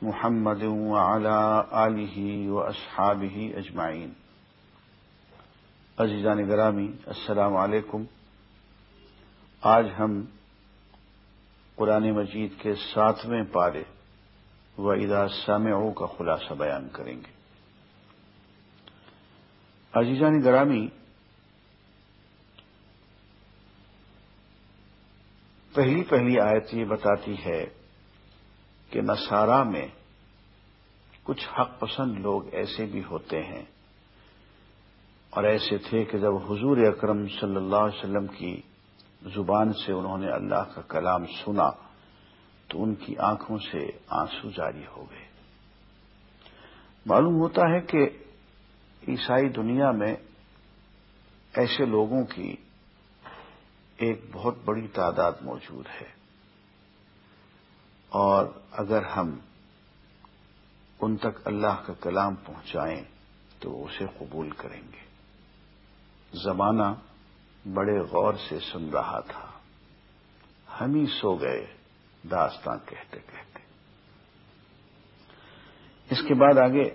محمد وعلى آله وأصحابه أجمعين عزیزان گرامی، السلام علیکم۔ آج ہم قرآن مجید کے ساتویں پارے و ادا سامعوں کا خلاصہ بیان کریں گے۔ عزیزان گرامی، پہلی پہلی آیت یہ بتاتی ہے کہ نصارہ میں کچھ حق پسند لوگ ایسے بھی ہوتے ہیں اور ایسے تھے کہ جب حضور اکرم صلی اللہ علیہ وسلم کی زبان سے انہوں نے اللہ کا کلام سنا تو ان کی آنکھوں سے آنسو جاری ہو گئے۔ معلوم ہوتا ہے کہ عیسائی دنیا میں ایسے لوگوں کی ایک بہت بڑی تعداد موجود ہے۔ اور اگر ہم ان تک اللہ کا کلام پہنچائیں تو اسے قبول کریں گے۔ زمانہ بڑے غور سے سن رہا تھا۔ ہم ہی سو گئے، داستان کہتے کہتے۔ اس کے بعد آگے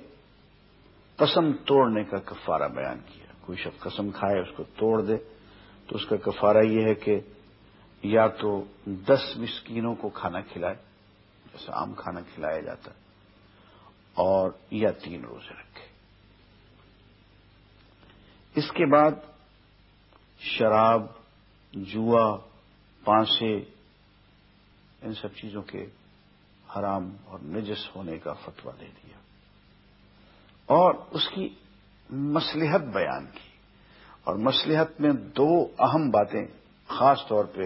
قسم توڑنے کا کفارہ بیان کیا۔ کوئی شخص قسم کھائے، اس کو توڑ دے۔ تو اس کا کفارہ یہ ہے کہ یا تو دس مسکینوں کو کھانا کھلائے، جیسے عام کھانا کھلایا جاتا، اور یا تین روزے رکھے۔ اس کے بعد شراب، جوا، پانسے، ان سب چیزوں کے حرام اور نجس ہونے کا فتویٰ دے دیا۔ اور اس کی مسلحت بیان کی۔ اور مسلحت میں دو اہم باتیں خاص طور پہ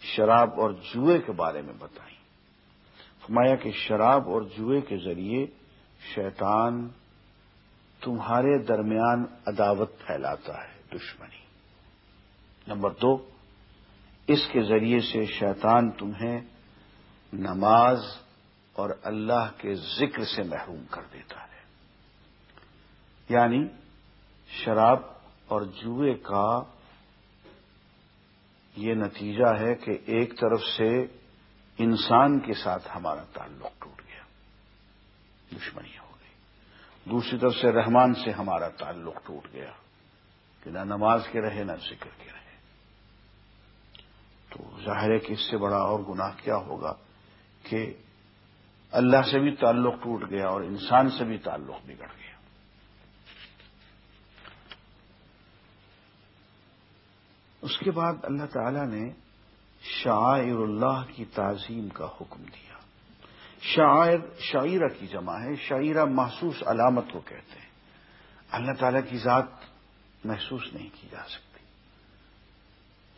شراب اور جوئے کے بارے میں بتائیں۔ فرمایا کہ شراب اور جوئے کے ذریعے شیطان تمہارے درمیان عداوت پھیلاتا ہے، دشمنی۔ نمبر دو، اس کے ذریعے سے شیطان تمہیں نماز اور اللہ کے ذکر سے محروم کر دیتا ہے۔ یعنی شراب اور جوئے کا یہ نتیجہ ہے کہ ایک طرف سے انسان کے ساتھ ہمارا تعلق ٹوٹ گیا، دشمنی ہو گئی۔ دوسری طرف سے رحمان سے ہمارا تعلق ٹوٹ گیا کہ نہ نماز کے رہے، نہ ذکر کے رہے۔ تو ظاہر ہے کہ اس سے بڑا اور گناہ کیا ہوگا کہ اللہ سے بھی تعلق ٹوٹ گیا اور انسان سے بھی تعلق بگڑ گیا۔ اس کے بعد اللہ تعالی نے شاعر اللہ کی تعظیم کا حکم دیا۔ شاعر شاعرہ کی جمع ہے شاعرہ محسوس علامت کو کہتے ہیں۔ اللہ تعالی کی ذات محسوس نہیں کی جا سکتی۔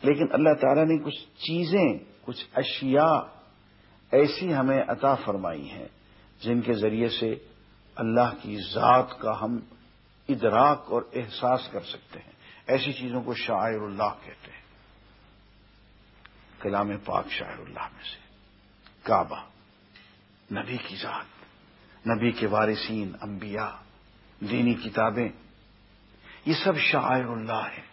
لیکن اللہ تعالیٰ نے کچھ چیزیں، کچھ اشیاء ایسی ہمیں عطا فرمائی ہیں، جن کے ذریعے سے اللہ کی ذات کا ہم ادراک اور احساس کر سکتے ہیں۔ ایسی چیزوں کو شاعر اللہ کہتے ہیں۔ کلام پاک شاعر اللہ میں سے۔ کعبہ، نبی کی ذات، نبی کے وارثین، انبیاء، دینی کتابیں، یہ سب شاعر اللہ ہیں۔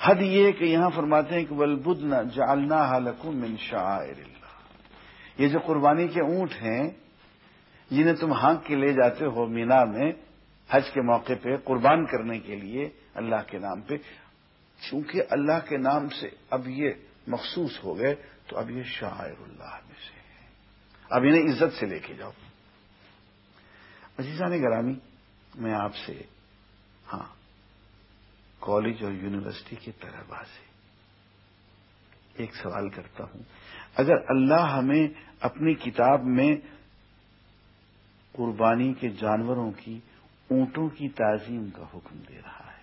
حد یہ کہ یہاں فرماتے ہیں کہ ولبدنا جالنا حلقم من شاعر اللہ یہ جو قربانی کے اونٹ ہیں، جنہیں تم ہانک کے لے جاتے ہو مینا میں، حج کے موقع پہ، قربان کرنے کے لیے اللہ کے نام پہ، چونکہ اللہ کے نام سے اب یہ مخصوص ہو گئے، تو اب یہ شاعر اللہ میں سے ہے اب انہیں عزت سے لے کے جاؤ۔ عزیزہ نے گرامی، میں آپ سے ہاں کالج اور یونیورسٹی کے طلبا سے ایک سوال کرتا ہوں، اگر اللہ ہمیں اپنی کتاب میں قربانی کے جانوروں کی اونٹوں کی تعظیم کا حکم دے رہا ہے،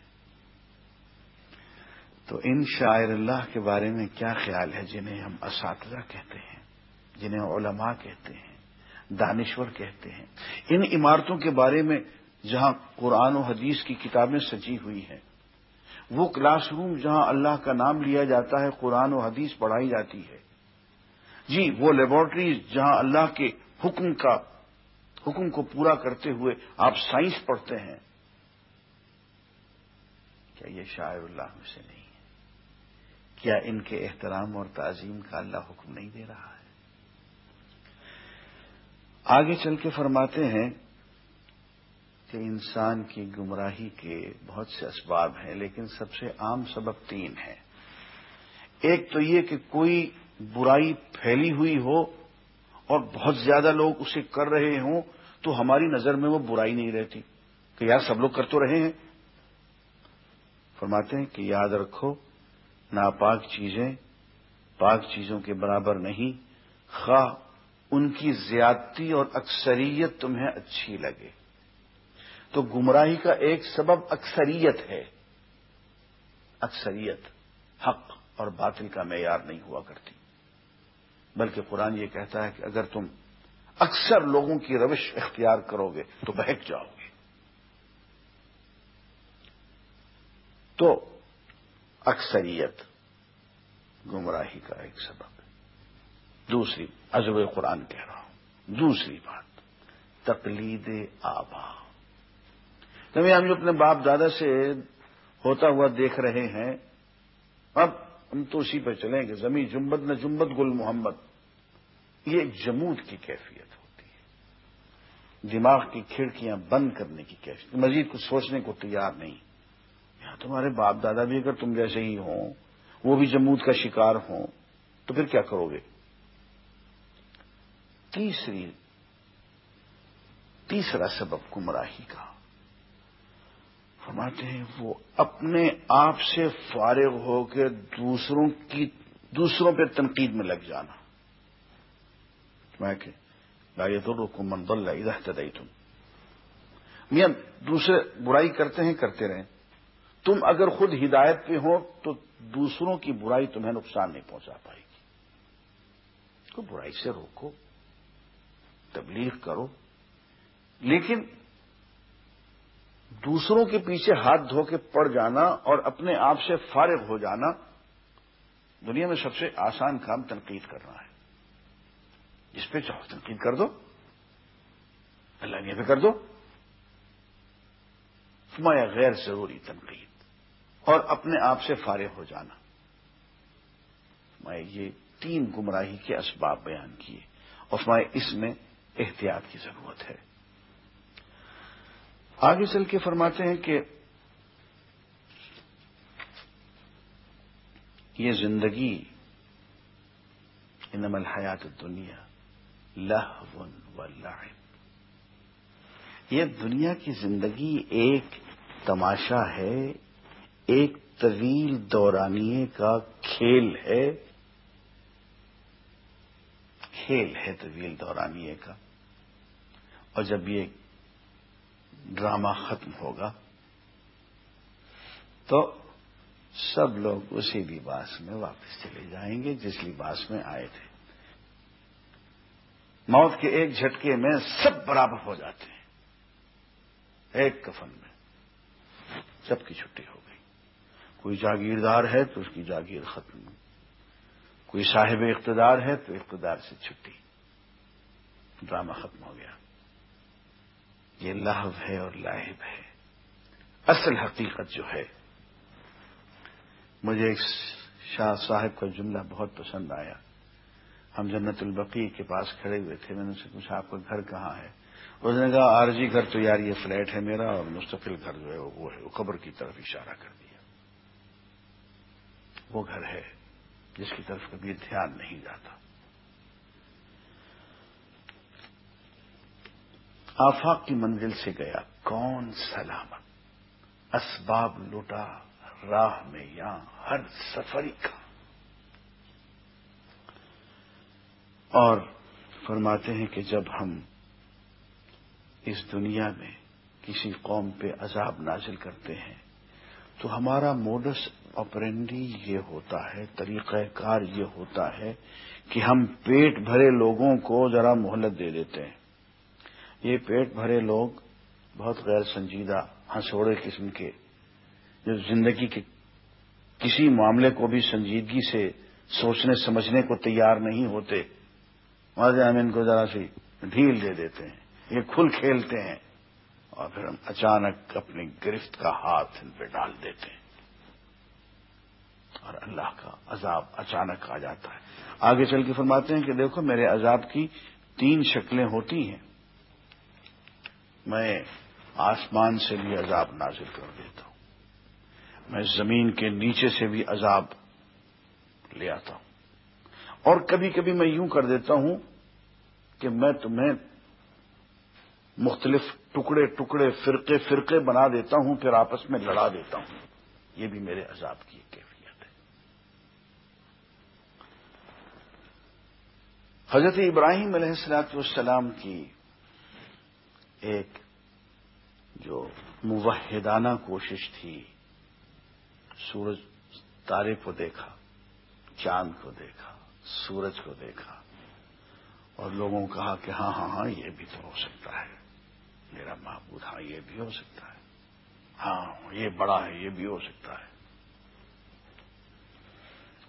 تو ان شاعر اللہ کے بارے میں کیا خیال ہے جنہیں ہم اساتذہ کہتے ہیں، جنہیں علماء کہتے ہیں، دانشور کہتے ہیں؟ ان عمارتوں کے بارے میں جہاں قرآن و حدیث کی کتابیں سجی ہوئی ہیں وہ کلاس روم جہاں اللہ کا نام لیا جاتا ہے، قرآن و حدیث پڑھائی جاتی ہے۔ جی وہ لیبورٹریز جہاں اللہ کے حکم کا، حکم کو پورا کرتے ہوئے آپ سائنس پڑھتے ہیں۔ کیا یہ شاعر اللہ میں سے نہیں ہے؟ کیا ان کے احترام اور تعظیم کا اللہ حکم نہیں دے رہا ہے؟ آگے چل کے فرماتے ہیں کہ انسان کی گمراہی کے بہت سے اسباب ہیں، لیکن سب سے عام سبب تین ہیں۔ ایک تو یہ کہ کوئی برائی پھیلی ہوئی ہو اور بہت زیادہ لوگ اسے کر رہے ہوں تو ہماری نظر میں وہ برائی نہیں رہتی کہ یار سب لوگ کر تو رہے ہیں۔ فرماتے ہیں کہ یاد رکھو، ناپاک چیزیں پاک چیزوں کے برابر نہیں، خواہ ان کی زیادتی اور اکثریت تمہیں اچھی لگے۔ تو گمراہی کا ایک سبب اکثریت ہے۔ اکثریت حق اور باطل کا معیار نہیں ہوا کرتی۔ بلکہ قرآن یہ کہتا ہے کہ اگر تم اکثر لوگوں کی روش اختیار کرو گے تو بہک جاؤ گے۔ تو اکثریت گمراہی کا ایک سبب دوسری عزب قرآن کہہ رہا ہوں۔ دوسری بات، تقلید آبا۔ کبھی ہم جو اپنے باپ دادا سے ہوتا ہوا دیکھ رہے ہیں، اب ہم تو اسی پہ چلیں گے۔ زمین جمبت نہ جمبت گل محمد۔ یہ ایک جمود کی کیفیت ہوتی ہے۔ دماغ کی کھڑکیاں بند کرنے کی کیفیت۔ مزید کچھ سوچنے کو تیار نہیں۔ یہاں تمہارے باپ دادا بھی اگر تم جیسے ہی ہوں، وہ بھی جمود کا شکار ہوں، تو پھر کیا کرو گے؟ تیسری، تیسرا سبب گمراہی کا۔ فرماتے ہیں، وہ اپنے آپ سے فارغ ہو کے دوسروں کی، دوسروں پہ تنقید میں لگ جانا۔ میں کہ، لا يضركم من ضل اذا اهتديتم میاں، دوسرے برائی کرتے ہیں، کرتے رہیں۔ تم اگر خود ہدایت پہ ہو تو دوسروں کی برائی تمہیں نقصان نہیں پہنچا پائے گی۔ تو برائی سے روکو، تبلیغ کرو۔ لیکن دوسروں کے پیچھے ہاتھ دھو کے پڑ جانا اور اپنے آپ سے فارغ ہو جانا دنیا میں سب سے آسان کام تنقید کرنا ہے۔ جس پہ چاہو تنقید کر دو۔ اللہ نے پہ کر دو۔ فرمایا، غیر ضروری تنقید۔ اور اپنے آپ سے فارغ ہو جانا۔ میں یہ تین گمراہی کے اسباب بیان کیے۔ اور میں اس میں احتیاط کی ضرورت ہے۔ آگے چل کے فرماتے ہیں کہ یہ زندگی انم الحیات دنیا لہو و لعب۔ یہ دنیا کی زندگی ایک تماشا ہے، ایک طویل دورانیے کا کھیل ہے۔ کھیل ہے طویل دورانیے کا۔ اور جب یہ ڈرامہ ختم ہوگا تو سب لوگ اسی لباس میں واپس چلے جائیں گے جس لباس میں آئے تھے۔ موت کے ایک جھٹکے میں سب برابر ہو جاتے ہیں۔ ایک کفن میں سب کی چھٹی ہو گئی۔ کوئی جاگیردار ہے تو اس کی جاگیر ختم۔ کوئی صاحب اقتدار ہے تو اقتدار سے چھٹی۔ ڈرامہ ختم ہو گیا۔ یہ لہو ہے اور لاہب ہے۔ اصل حقیقت جو ہے، مجھے ایک شاہ صاحب کا جملہ بہت پسند آیا۔ ہم جنت البقی کے پاس کھڑے ہوئے تھے، میں نے اسے پوچھا، آپ کا گھر کہاں ہے؟ اس نے کہا آرجی گھر تو یار یہ فلیٹ ہے میرا اور مستقل گھر جو ہے وہ ہے، وہ قبر کی طرف اشارہ کر دیا۔ وہ گھر ہے جس کی طرف کبھی دھیان نہیں جاتا۔ آفاق کی منزل سے گیا۔ کون سلامت؟ اسباب لوٹا راہ میں یہاں، ہر سفری کا۔ اور فرماتے ہیں کہ جب ہم اس دنیا میں کسی قوم پہ عذاب نازل کرتے ہیں، تو ہمارا موڈس آپرینڈی یہ ہوتا ہے، طریقہ کار یہ ہوتا ہے کہ ہم پیٹ بھرے لوگوں کو ذرا مہلت دے دیتے ہیں۔ یہ پیٹ بھرے لوگ بہت غیر سنجیدہ، ہنسوڑے قسم کے۔ جو زندگی کے کسی معاملے کو بھی سنجیدگی سے سوچنے، سمجھنے کو تیار نہیں ہوتے مزے ہم ان کو ذرا سی ڈھیل دے دیتے ہیں۔ یہ کھل کھیلتے ہیں اور پھر ہم اچانک اپنی گرفت کا ہاتھ ان پہ ڈال دیتے ہیں۔ اور اللہ کا عذاب اچانک آ جاتا ہے۔ آگے چل کے فرماتے ہیں کہ دیکھو، میرے عذاب کی تین شکلیں ہوتی ہیں۔ میں آسمان سے بھی عذاب نازل کر دیتا ہوں۔ میں زمین کے نیچے سے بھی عذاب لے آتا ہوں۔ اور کبھی کبھی میں یوں کر دیتا ہوں کہ میں تمہیں مختلف ٹکڑے ٹکڑے فرقے فرقے بنا دیتا ہوں، پھر آپس میں لڑا دیتا ہوں۔ یہ بھی میرے عذاب کی کیفیت ہے۔ حضرت ابراہیم علیہ السلاط والسلام کی ایک جو موحدانہ کوشش تھی، سورج تارے کو دیکھا، چاند کو دیکھا، سورج کو دیکھا، اور لوگوں کو کہا کہ ہاں ہاں ہاں یہ بھی تو ہو سکتا ہے۔ میرا معبود ہاں یہ بھی ہو سکتا ہے۔ ہاں یہ بڑا ہے، یہ بھی ہو سکتا ہے۔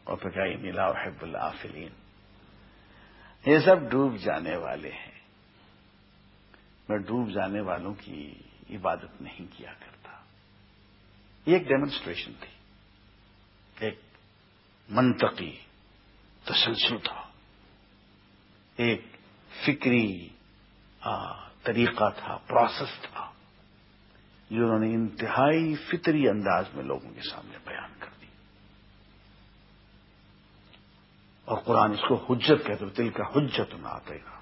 اور پھر کیا نیلا حب العافلین یہ سب ڈوب جانے والے ہیں۔ میں ڈوب جانے والوں کی عبادت نہیں کیا کرتا۔ یہ ایک ڈیمونسٹریشن تھی۔ ایک منطقی تسلسل تھا۔ ایک فکری طریقہ تھا پروسیس تھا۔ جو انہوں نے انتہائی فطری انداز میں لوگوں کے سامنے بیان کر دی۔ اور قرآن اس کو حجت کہتے دل کا حجت نہ آتے گا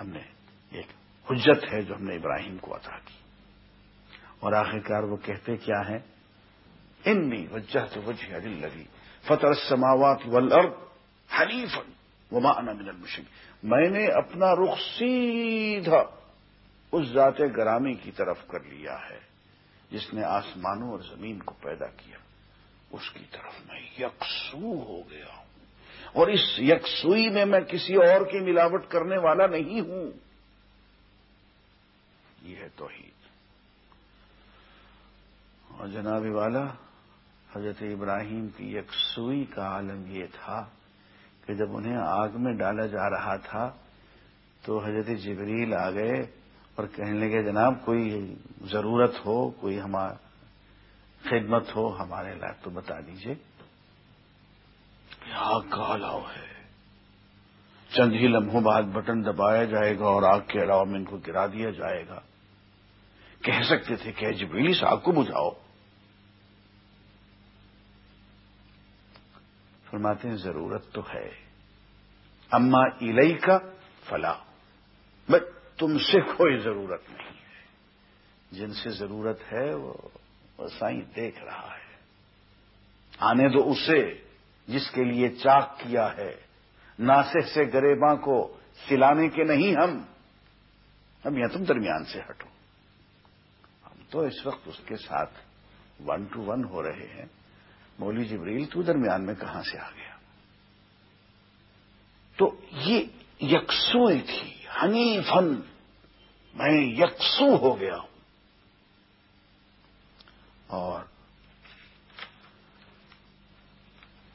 ہم نے ایک حجت ہے جو ہم نے ابراہیم کو عطا کی۔ اور آخرکار وہ کہتے کیا ہیں؟ انی وجہ تو وجہ دل لگی فتح سماوات والارض حنیفا وما انا من المشرک میں نے اپنا رخ سیدھا اس ذات گرامی کی طرف کر لیا ہے، جس نے آسمانوں اور زمین کو پیدا کیا۔ اس کی طرف میں یکسو ہو گیا ہوں۔ اور اس یکسوئی میں میں کسی اور کی ملاوٹ کرنے والا نہیں ہوں۔ یہ ہے توحید۔ اور جناب والا، حضرت ابراہیم کی یکسوئی کا عالم یہ تھا کہ جب انہیں آگ میں ڈالا جا رہا تھا تو حضرت جبریل آ گئے اور کہنے لگے، جناب، کوئی ضرورت ہو، کوئی ہمارا خدمت ہو ہمارے لائق تو بتا دیجیے آگ کا الاؤ ہے؟ چند ہی لمحوں بعد بٹن دبایا جائے گا اور آگ کے علاوہ میں ان کو گرا دیا جائے گا۔ کہہ سکتے تھے کہ جبریل اس آگ کو بجھاؤ۔ فرماتے ہیں ضرورت تو ہے۔ اما الئی کا فلا۔ بٹ تم سے کوئی ضرورت نہیں ہے۔ جن سے ضرورت ہے وہ سائیں دیکھ رہا ہے۔ آنے دو اسے جس کے لیے چاک کیا ہے۔ ناسے سے گریباں کو سلانے کے نہیں ہم۔ اب یہاں تم درمیان سے ہٹو۔ تو اس وقت اس کے ساتھ ون ٹو ون ہو رہے ہیں۔ مولی جبریل، تو درمیان میں کہاں سے آ گیا؟ تو یہ یکسو تھی ہنی فن میں یکسو ہو گیا ہوں۔ اور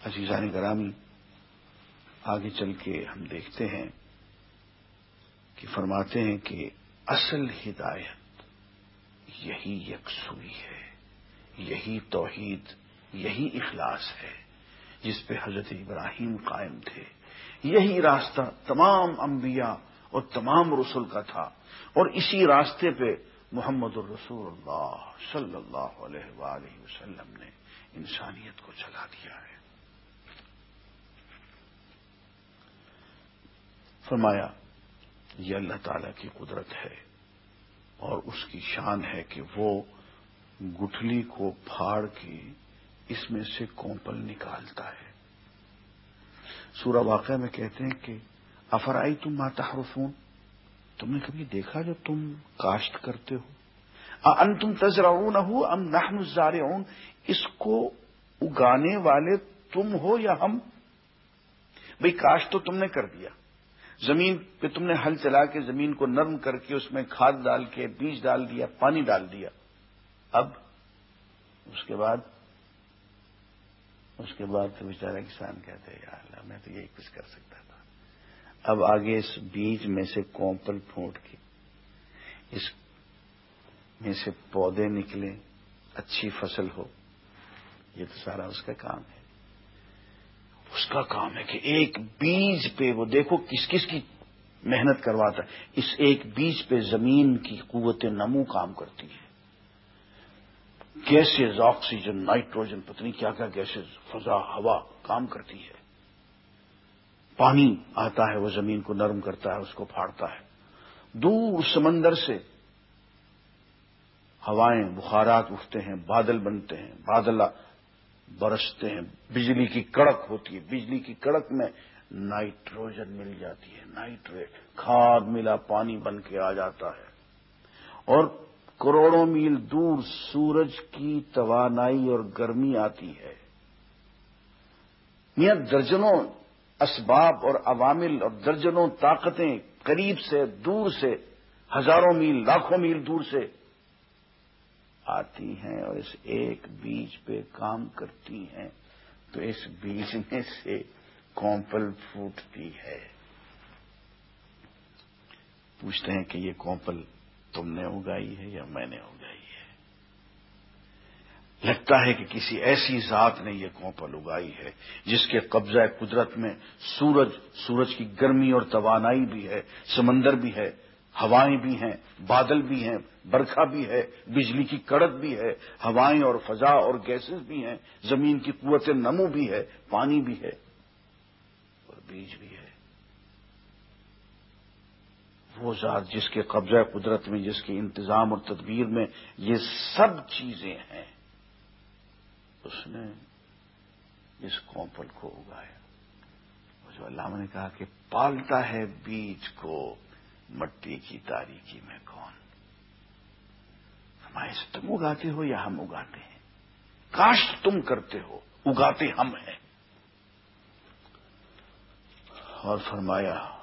عزیزان گرامی، آگے چل کے ہم دیکھتے ہیں کہ فرماتے ہیں کہ اصل ہدایت یہی یکسوئی ہے، یہی توحید، یہی اخلاص ہے، جس پہ حضرت ابراہیم قائم تھے۔ یہی راستہ تمام انبیاء اور تمام رسول کا تھا۔ اور اسی راستے پہ محمد الرسول اللہ صلی اللہ علیہ وآلہ وسلم نے انسانیت کو چلا دیا ہے۔ فرمایا، یہ اللہ تعالی کی قدرت ہے۔ اور اس کی شان ہے کہ وہ گٹھلی کو پھاڑ کے اس میں سے کومپل نکالتا ہے۔ سورہ واقعہ میں کہتے ہیں کہ افرائی تم ماتا حرفون تم نے کبھی دیکھا جو تم کاشت کرتے ہو؟ ان تم تجرا نہ ہو ام نہ اس کو اگانے والے تم ہو یا ہم؟ بھئی کاشت تو تم نے کر دیا۔ زمین پہ تم نے ہل چلا کے زمین کو نرم کر کے اس میں کھاد ڈال کے، بیج ڈال دیا، پانی ڈال دیا۔ اب اس کے بعد، اس کے بعد تو بیچارہ کسان کہتے ہیں اللہ، میں تو یہی کچھ کر سکتا تھا۔ اب آگے اس بیج میں سے کومپل پھونٹ کے، اس میں سے پودے نکلے اچھی فصل ہو۔ یہ تو سارا اس کا کام ہے۔ اس کا کام ہے کہ ایک بیج پہ وہ دیکھو کس کس کی محنت کرواتا ہے۔ اس ایک بیج پہ زمین کی قوت نمو کام کرتی ہے گیسز، آکسیجن، نائٹروجن پتنی کیا کیا گیسز، فضا، ہوا کام کرتی ہے۔ پانی آتا ہے، وہ زمین کو نرم کرتا ہے، اس کو پھاڑتا ہے۔ دور سمندر سے ہوائیں، بخارات اٹھتے ہیں، بادل بنتے ہیں بادل برستے ہیں۔ بجلی کی کڑک ہوتی ہے۔ بجلی کی کڑک میں نائٹروجن مل جاتی ہے، نائٹریٹ، کھاد ملا، پانی بن کے آ جاتا ہے۔ اور کروڑوں میل دور سورج کی توانائی اور گرمی آتی ہے۔ میاں درجنوں اسباب اور عوامل اور درجنوں طاقتیں قریب سے دور سے، ہزاروں میل، لاکھوں میل دور سے آتی ہیں اور اس ایک بیج پہ کام کرتی ہیں، تو اس بیج میں سے کومپل پھوٹتی ہے۔ پوچھتے ہیں کہ یہ کومپل تم نے اگائی ہے یا میں نے اگائی ہے؟ لگتا ہے کہ کسی ایسی ذات نے یہ کومپل اگائی ہے، جس کے قبضہ قدرت میں سورج سورج کی گرمی اور توانائی بھی ہے، سمندر بھی ہے ہوائیں بھی ہیں، بادل بھی ہیں، برکھا بھی ہے، بجلی کی کڑک بھی ہے، ہوائیں اور فضا اور گیسز بھی ہیں، زمین کی قوت نمو بھی ہے، پانی بھی ہے اور بیج بھی ہے۔ وہ ذات جس کے قبضہ قدرت میں، جس کے انتظام اور تدبیر میں یہ سب چیزیں ہیں، اس نے اس کومپل کو اگایا۔ جو اللہ نے کہا کہ پالتا ہے بیج کو مٹی کی تاریکی میں کون؟ ہمارے تم اگاتے ہو یا ہم اگاتے ہیں؟ کاشت تم کرتے ہو، اگاتے ہم ہیں۔ اور فرمایا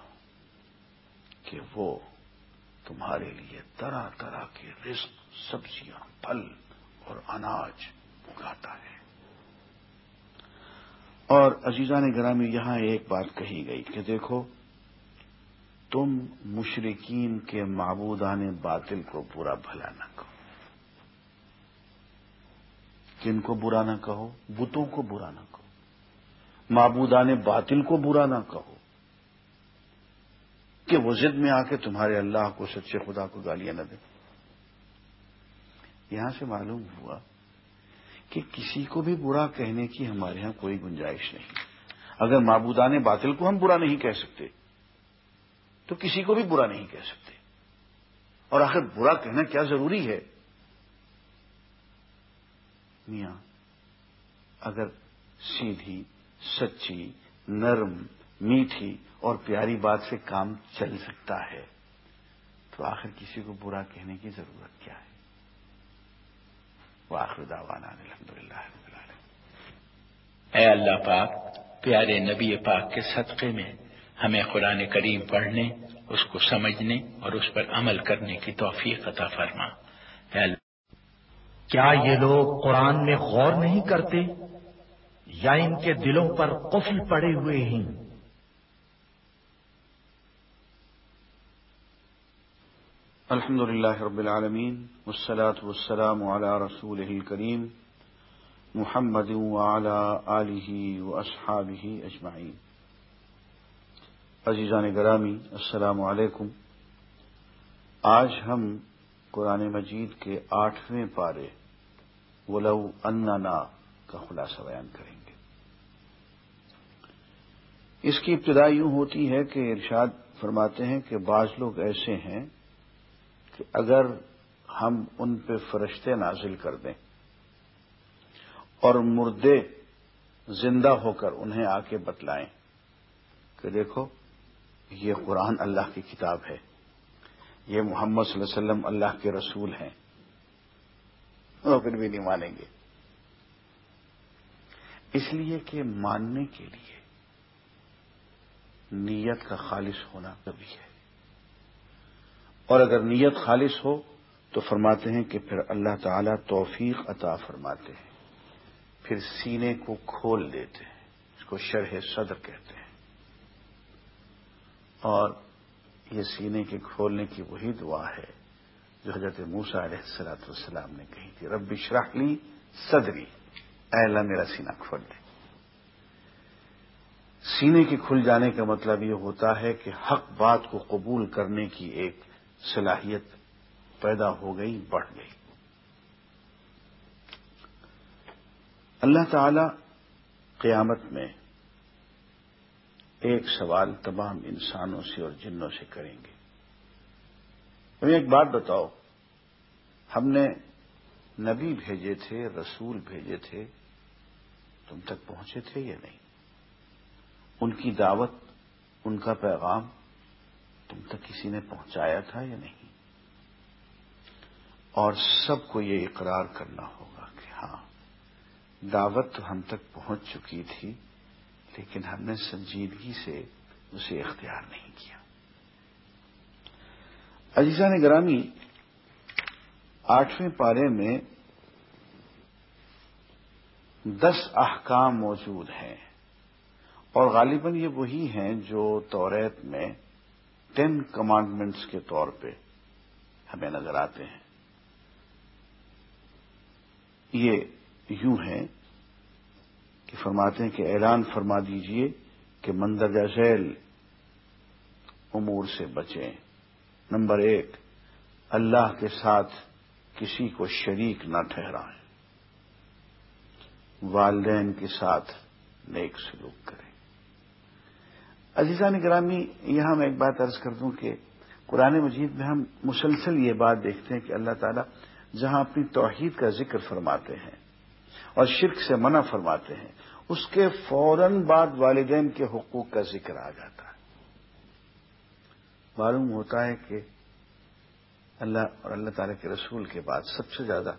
کہ وہ تمہارے لیے طرح طرح کے رزق، سبزیاں، پھل اور اناج اگاتا ہے۔ اور عزیزان گرامی، یہاں ایک بات کہی گئی کہ دیکھو تم مشرقین کے معبودان باطل کو برا بھلا نہ کہو۔ کن کو برا نہ کہو؟ بتوں کو برا نہ کہو۔ معبودان باطل کو برا نہ کہو۔ کہ وہ ضد میں آ کے تمہارے اللہ کو، سچے خدا کو گالیاں نہ دیں۔ یہاں سے معلوم ہوا کہ کسی کو بھی برا کہنے کی ہمارے ہاں کوئی گنجائش نہیں۔ اگر معبودان باطل کو ہم برا نہیں کہہ سکتے تو کسی کو بھی برا نہیں کہہ سکتے۔ اور آخر برا کہنا کیا ضروری ہے؟ میاں، اگر سیدھی، سچی، نرم، میٹھی اور پیاری بات سے کام چل سکتا ہے، تو آخر کسی کو برا کہنے کی ضرورت کیا ہے؟ وہ آخر الحمد للہ اے اللہ پاک، پیارے نبی پاک کے صدقے میں ہمیں قرآن کریم پڑھنے اس کو سمجھنے اور اس پر عمل کرنے کی توفیق عطا فرما۔ اے اللہ۔ کیا یہ لوگ قرآن میں غور نہیں کرتے؟ یا ان کے دلوں پر قفل پڑے ہوئے ہیں؟ الحمد للہ رب العالمین والصلاة والسلام على رسول کریم محمد وعلى آلہ واصحابہ اجمعین۔ عزیزان گرامی، السلام علیکم۔ آج ہم قرآن مجید کے آٹھویں پارے ولو اننا کا خلاصہ بیان کریں گے۔ اس کی ابتدا یوں ہوتی ہے کہ ارشاد فرماتے ہیں کہ بعض لوگ ایسے ہیں کہ اگر ہم ان پہ فرشتے نازل کر دیں اور مردے زندہ ہو کر انہیں آ کے بتلائیں کہ دیکھو یہ قرآن اللہ کی کتاب ہے۔ یہ محمد صلی اللہ علیہ وسلم اللہ کے رسول ہیں۔ وہ پھر بھی نہیں مانیں گے۔ اس لیے کہ ماننے کے لیے نیت کا خالص ہونا کبھی ہے۔ اور اگر نیت خالص ہو تو فرماتے ہیں کہ پھر اللہ تعالی توفیق عطا فرماتے ہیں۔ پھر سینے کو کھول دیتے ہیں۔ اس کو شرح صدر کہتے ہیں۔ اور یہ سینے کے کھولنے کی وہی دعا ہے جو حضرت موسا علیہ السلاۃ والسلام نے کہی تھی، رب شراہ لی صدری اہلا میرا سینہ کھول دے۔ سینے کے کھل جانے کا مطلب یہ ہوتا ہے کہ حق بات کو قبول کرنے کی ایک صلاحیت پیدا ہو گئی، بڑھ گئی۔ اللہ تعالی قیامت میں ایک سوال تمام انسانوں سے اور جنوں سے کریں گے۔ تمہیں ایک بات بتاؤ، ہم نے نبی بھیجے تھے، رسول بھیجے تھے، تم تک پہنچے تھے یا نہیں؟ ان کی دعوت، ان کا پیغام تم تک کسی نے پہنچایا تھا یا نہیں؟ اور سب کو یہ اقرار کرنا ہوگا کہ ہاں دعوت تو ہم تک پہنچ چکی تھی لیکن ہم نے سنجیدگی سے اسے اختیار نہیں کیا۔ عزیزہ نے گرامی، آٹھویں پارے میں دس احکام موجود ہیں اور غالباً یہ وہی ہیں جو توریت میں ٹین کمانڈمنٹس کے طور پہ ہمیں نظر آتے ہیں۔ یہ یوں ہے کہ فرماتے ہیں کہ اعلان فرما دیجیے کہ مندرجہ ذیل امور سے بچیں۔ نمبر ایک، اللہ کے ساتھ کسی کو شریک نہ ٹھہرائیں۔ والدین کے ساتھ نیک سلوک کریں۔ عزیزہ گرامی، یہاں میں ایک بات عرض کر دوں کہ قرآن مجید میں ہم مسلسل یہ بات دیکھتے ہیں کہ اللہ تعالیٰ جہاں اپنی توحید کا ذکر فرماتے ہیں اور شرک سے منع فرماتے ہیں، اس کے فوراً بعد والدین کے حقوق کا ذکر آ جاتا ہے۔ معلوم ہوتا ہے کہ اللہ اور اللہ تعالی کے رسول کے بعد سب سے زیادہ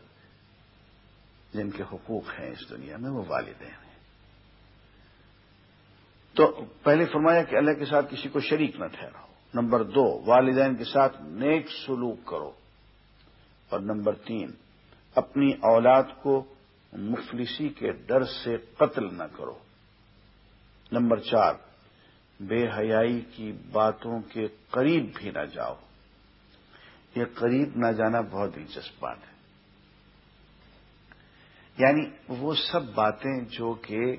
جن کے حقوق ہیں اس دنیا میں وہ والدین ہیں۔ تو پہلے فرمایا کہ اللہ کے ساتھ کسی کو شریک نہ ٹھہراؤ۔ نمبر دو، والدین کے ساتھ نیک سلوک کرو۔ اور نمبر تین، اپنی اولاد کو مفلسی کے ڈر سے قتل نہ کرو۔ نمبر چار، بے حیائی کی باتوں کے قریب بھی نہ جاؤ۔ یہ قریب نہ جانا بہت دلچسپ بات ہے۔ یعنی وہ سب باتیں جو کہ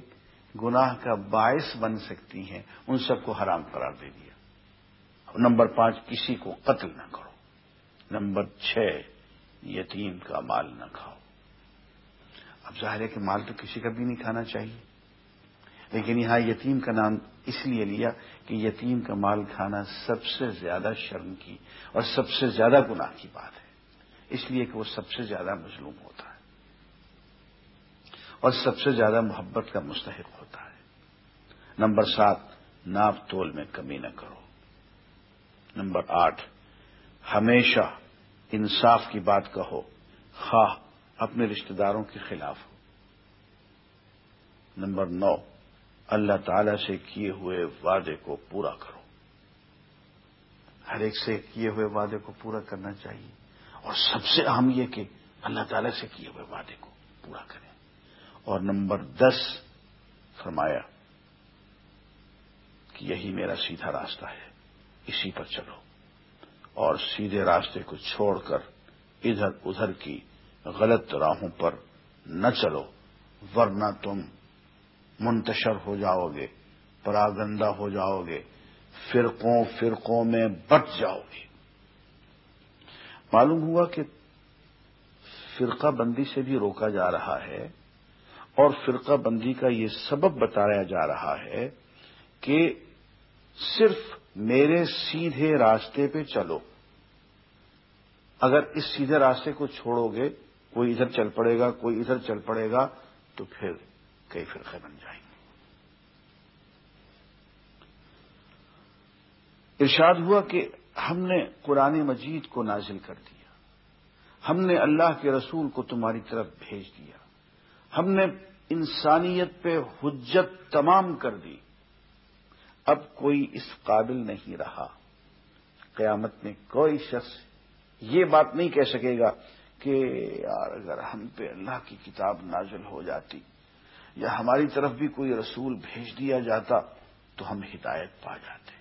گناہ کا باعث بن سکتی ہیں، ان سب کو حرام قرار دے دیا۔ نمبر پانچ، کسی کو قتل نہ کرو۔ نمبر چھ، یتیم کا مال نہ کھاؤ۔ اب ظاہر ہے کہ مال تو کسی کا بھی نہیں کھانا چاہیے۔ لیکن یہاں یتیم کا نام اس لیے لیا کہ یتیم کا مال کھانا سب سے زیادہ شرم کی اور سب سے زیادہ گناہ کی بات ہے۔ اس لیے کہ وہ سب سے زیادہ مظلوم ہوتا ہے۔ اور سب سے زیادہ محبت کا مستحق ہوتا ہے۔ نمبر سات، ناپ تول میں کمی نہ کرو۔ نمبر آٹھ، ہمیشہ انصاف کی بات کہو، خواہ اپنے رشتہ داروں کے خلاف ہو۔ نمبر نو، اللہ تعالی سے کیے ہوئے وعدے کو پورا کرو۔ ہر ایک سے کیے ہوئے وعدے کو پورا کرنا چاہیے۔ اور سب سے اہم یہ کہ اللہ تعالی سے کیے ہوئے وعدے کو پورا کریں۔ اور نمبر دس، فرمایا کہ یہی میرا سیدھا راستہ ہے، اسی پر چلو۔ اور سیدھے راستے کو چھوڑ کر ادھر ادھر کی غلط راہوں پر نہ چلو، ورنہ تم منتشر ہو جاؤ گے پراگندہ ہو جاؤ گے فرقوں فرقوں میں بٹ جاؤ گے معلوم ہوا کہ فرقہ بندی سے بھی روکا جا رہا ہے اور فرقہ بندی کا یہ سبب بتایا جا رہا ہے کہ صرف میرے سیدھے راستے پہ چلو۔ اگر اس سیدھے راستے کو چھوڑو گے کوئی ادھر چل پڑے گا، کوئی ادھر چل پڑے گا، تو پھر کئی فرقے بن جائیں گے ارشاد ہوا کہ ہم نے قرآن مجید کو نازل کر دیا۔ ہم نے اللہ کے رسول کو تمہاری طرف بھیج دیا۔ ہم نے انسانیت پہ حجت تمام کر دی۔ اب کوئی اس قابل نہیں رہا۔ قیامت میں کوئی شخص یہ بات نہیں کہہ سکے گا کہ یار اگر ہم پہ اللہ کی کتاب نازل ہو جاتی یا ہماری طرف بھی کوئی رسول بھیج دیا جاتا تو ہم ہدایت پا جاتے۔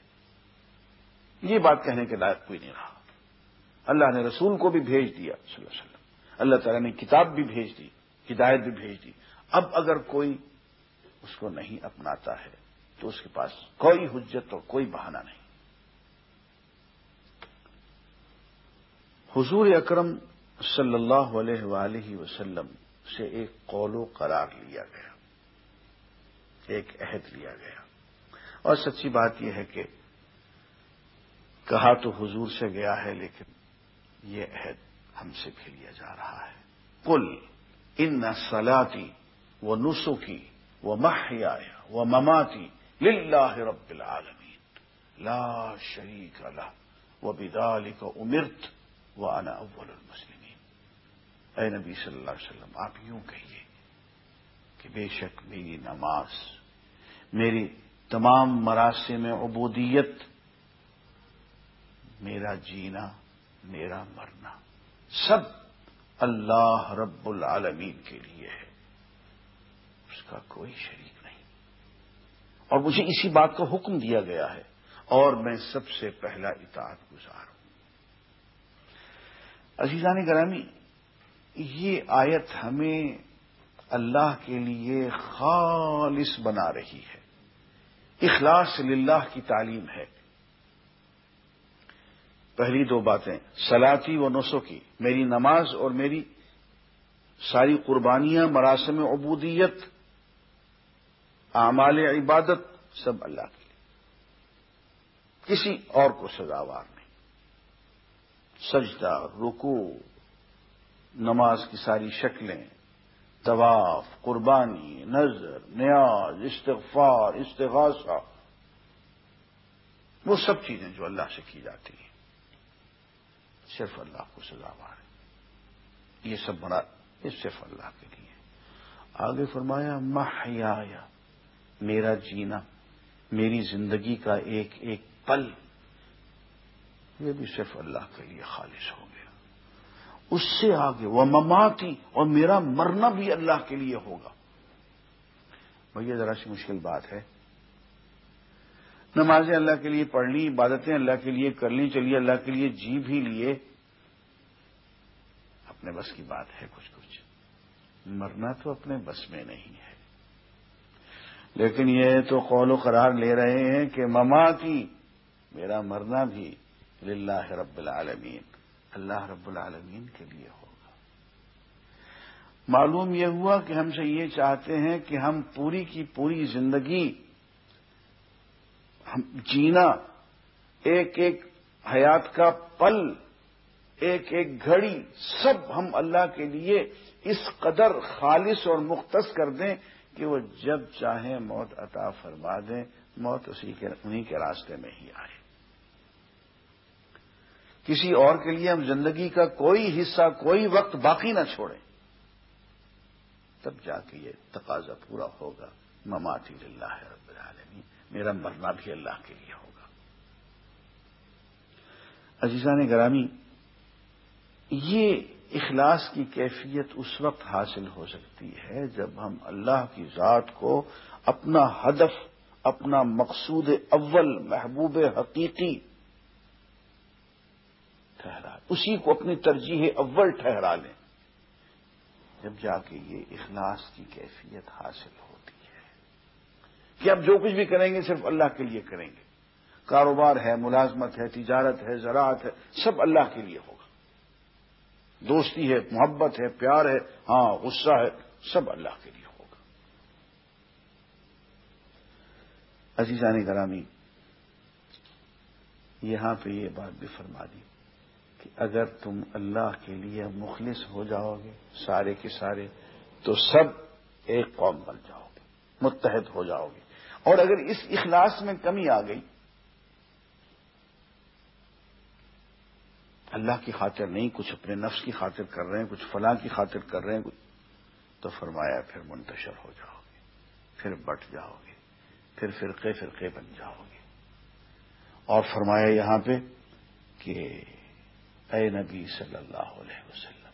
یہ بات کہنے کے لائق کوئی نہیں رہا۔ اللہ نے رسول کو بھی بھیج دیا صلی اللہ علیہ وسلم۔ اللہ تعالیٰ نے کتاب بھی بھیج دی، ہدایت بھی بھیج دی۔ اب اگر کوئی اس کو نہیں اپناتا ہے تو اس کے پاس کوئی حجت اور کوئی بہانہ نہیں۔ حضور اکرم صلی اللہ علیہ وآلہ وسلم سے ایک قول و قرار لیا گیا۔ ایک عہد لیا گیا۔ اور سچی بات یہ ہے کہ کہا تو حضور سے گیا ہے، لیکن یہ عہد ہم سے بھی لیا جا رہا ہے۔ کل ان سلاتی وہ نسو کی وہ محیا وہ مماتی للہ رب العالمین۔ لا شریک اللہ و بدال کو امرت و انا اول المسلمین۔ اے نبی صلی اللہ علیہ وسلم، آپ یوں کہیے کہ بے شک میری نماز، میری تمام مراسم عبودیت، میرا جینا، میرا مرنا، سب اللہ رب العالمین کے لیے ہے۔ اس کا کوئی شریک نہیں۔ اور مجھے اسی بات کا حکم دیا گیا ہے۔ اور میں سب سے پہلا اطاعت گزار ہوں۔ عزیزان گرامی یہ آیت ہمیں اللہ کے لیے خالص بنا رہی ہے۔ اخلاص للہ کی تعلیم ہے۔ پہلی دو باتیں سلاتی و نسو کی۔ میری نماز اور میری ساری قربانیاں، مراسم عبودیت، اعمال عبادت، سب اللہ کے لیے۔ کسی اور کو سزاوار نہیں۔ سجدہ رکو نماز کی ساری شکلیں، طواف، قربانی نظر نیاز، استغفار، استغاثہ، وہ سب چیزیں جو اللہ سے کی جاتی ہیں۔ صرف اللہ کو سزاوار ہے۔ یہ سب بڑا یہ صرف اللہ کے لیے آگے فرمایا محیا میرا جینا، میری زندگی کا ایک ایک پل، یہ بھی صرف اللہ کے لیے خالص ہو گیا اس سے آگے، وہ مماتی، اور میرا مرنا بھی اللہ کے لیے ہوگا۔ بھیا ذرا سی مشکل بات ہے۔ نمازیں اللہ کے لیے پڑھ لی عبادتیں اللہ کے لیے کر لی چلیے اللہ کے لیے جی بھی لیے۔ اپنے بس کی بات ہے کچھ کچھ۔ مرنا تو اپنے بس میں نہیں ہے۔ لیکن یہ تو قول و قرار لے رہے ہیں کہ مما کی میرا مرنا بھی للہ رب العالمین۔ اللہ رب العالمین کے لیے ہوگا۔ معلوم یہ ہوا کہ ہم سے یہ چاہتے ہیں کہ ہم پوری کی پوری زندگی جینا، ایک ایک حیات کا پل، ایک ایک گھڑی سب ہم اللہ کے لیے اس قدر خالص اور مختص کر دیں کہ وہ جب چاہیں موت عطا فرما دیں، موت اسی کے انہیں کے راستے میں ہی آئے۔ کسی اور کے لیے ہم زندگی کا کوئی حصہ، کوئی وقت باقی نہ چھوڑیں۔ تب جا کے یہ تقاضا پورا ہوگا۔ مماتی اللہ رب العالمین۔ میرا مرنا بھی اللہ کے لیے ہوگا۔ عزیزان گرامی، یہ اخلاص کی کیفیت اس وقت حاصل ہو سکتی ہے جب ہم اللہ کی ذات کو اپنا ہدف، اپنا مقصود اول، محبوب حقیقی ٹھہرا اسی کو اپنی ترجیح اول ٹھہرا لیں جب جا کے یہ اخلاص کی کیفیت حاصل ہوتی ہے کہ اب جو کچھ بھی کریں گے صرف اللہ کے لیے کریں گے۔ کاروبار ہے، ملازمت ہے، تجارت ہے، زراعت ہے، سب اللہ کے لیے ہوگا۔ دوستی ہے، محبت ہے، پیار ہے ہاں غصہ ہے، سب اللہ کے لیے ہوگا۔ عزیزانی گرامی، یہاں پہ یہ بات بھی فرما دی۔ کہ اگر تم اللہ کے لیے مخلص ہو جاؤ گے سارے کے سارے، تو سب ایک قوم بن جاؤ گے، متحد ہو جاؤ گے۔ اور اگر اس اخلاص میں کمی آ گئی، اللہ کی خاطر نہیں، کچھ اپنے نفس کی خاطر کر رہے ہیں، کچھ فلاں کی خاطر کر رہے ہیں تو فرمایا، پھر منتشر ہو جاؤ گے، پھر بٹ جاؤ گے، پھر فرقے فرقے بن جاؤ گے۔ اور فرمایا یہاں پہ کہ اے نبی صلی اللہ علیہ وسلم،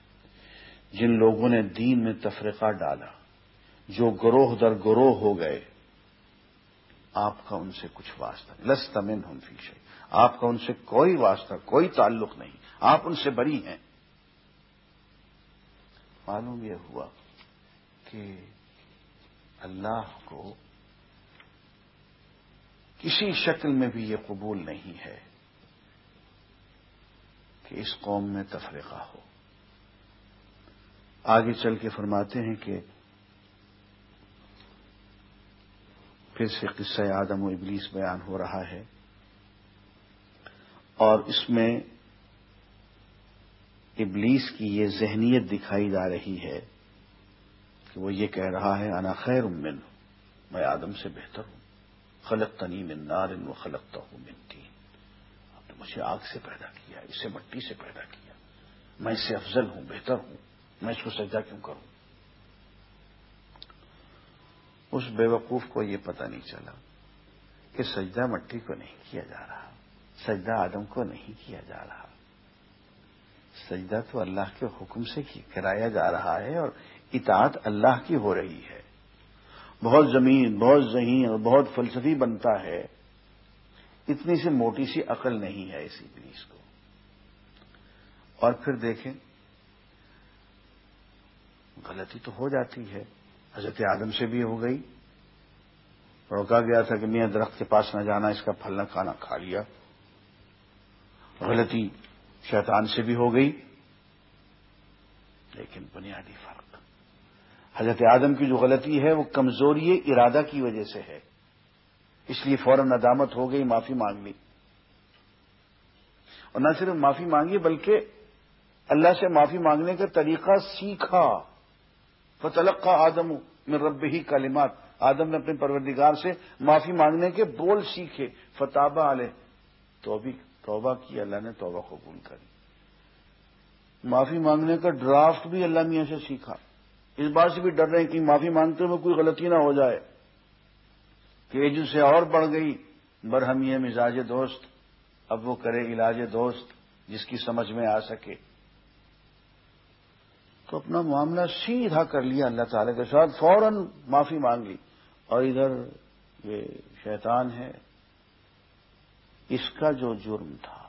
جن لوگوں نے دین میں تفریقہ ڈالا، جو گروہ در گروہ ہو گئے، آپ کا ان سے کچھ واسطہ لس تمن ہم فیشے آپ کا ان سے کوئی واسطہ، کوئی تعلق نہیں۔ آپ ان سے بری ہیں۔ معلوم یہ ہوا کہ اللہ کو کسی شکل میں بھی یہ قبول نہیں ہے۔ کہ اس قوم میں تفریقہ ہو۔ آگے چل کے فرماتے ہیں کہ پھر سے قصہ آدم و ابلیس بیان ہو رہا ہے اور اس میں ابلیس کی یہ ذہنیت دکھائی جا رہی ہے کہ وہ یہ کہہ رہا ہے، انا خیر من میں آدم سے بہتر ہوں۔ خلق تنی من نار و خلقتا ہوں من تین۔ اب مجھے آگ سے پیدا کیا، اسے مٹی سے پیدا کیا۔ میں اس سے افضل ہوں، بہتر ہوں۔ میں اس کو سجدہ کیوں کروں؟ اس بے وقوف کو یہ پتہ نہیں چلا کہ سجدہ مٹی کو نہیں کیا جا رہا، سجدہ آدم کو نہیں کیا جا رہا۔ سجدہ تو اللہ کے حکم سے کرایا جا رہا ہے اور اطاعت اللہ کی ہو رہی ہے۔ بہت زمین، بہت ذہین اور بہت فلسفی بنتا ہے۔ اتنی سی موٹی سی عقل نہیں ہے اسی پلیس کو۔ اور پھر دیکھیں، غلطی تو ہو جاتی ہے۔ حضرت آدم سے بھی ہو گئی۔ روکا گیا تھا کہ میاں درخت کے پاس نہ جانا، اس کا پھل نہ کھانا، کھا لیا۔ غلطی شیطان سے بھی ہو گئی۔ لیکن بنیادی فرق۔ حضرت آدم کی جو غلطی ہے، وہ کمزوری ارادہ کی وجہ سے ہے۔ اس لیے فوراً ندامت ہو گئی، معافی مانگ لی۔ اور نہ صرف معافی مانگی، بلکہ اللہ سے معافی مانگنے کا طریقہ سیکھا۔ فتلق کا آدم میں رب ہی کالمات آدم نے اپنے پروردگار سے معافی مانگنے کے بول سیکھے۔ فتابہ علیہ توبی، توبہ کی، اللہ نے توبہ قبول کری۔ معافی مانگنے کا ڈرافٹ بھی اللہ میاں سے سیکھا۔ اس بات سے بھی ڈر رہے ہیں کہ معافی مانگتے ہوئے کوئی غلطی نہ ہو جائے۔ کہ ایج سے اور بڑھ گئی۔ برہم یہ مزاج دوست، اب وہ کرے علاج دوست، جس کی سمجھ میں آ سکے۔ تو اپنا معاملہ سیدھا کر لیا اللہ تعالی کے ساتھ، فوراً معافی مانگ لی۔ اور ادھر یہ شیطان ہے، اس کا جو جرم تھا،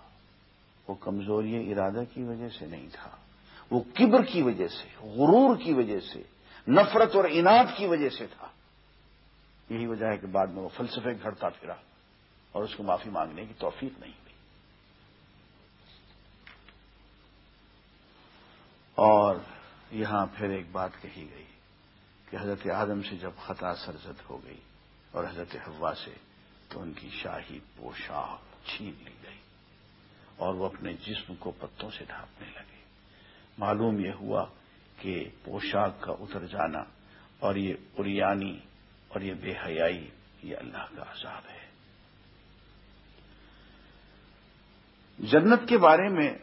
وہ کمزوری ارادہ کی وجہ سے نہیں تھا۔ وہ کبر کی وجہ سے، غرور کی وجہ سے، نفرت اور انعد کی وجہ سے تھا۔ یہی وجہ ہے کہ بعد میں وہ فلسفے گھڑتا پھرا اور اس کو معافی مانگنے کی توفیق نہیں ہوئی اور یہاں پھر ایک بات کہی گئی کہ حضرت آدم سے جب خطا سرزد ہو گئی اور حضرت ہوا سے، تو ان کی شاہی پوشاک چھین لی گئی اور وہ اپنے جسم کو پتوں سے ڈھانپنے لگے۔ معلوم یہ ہوا کہ پوشاک کا اتر جانا اور یہ اریانی اور یہ بے حیائی یہ اللہ کا عذاب ہے۔ جنت کے بارے میں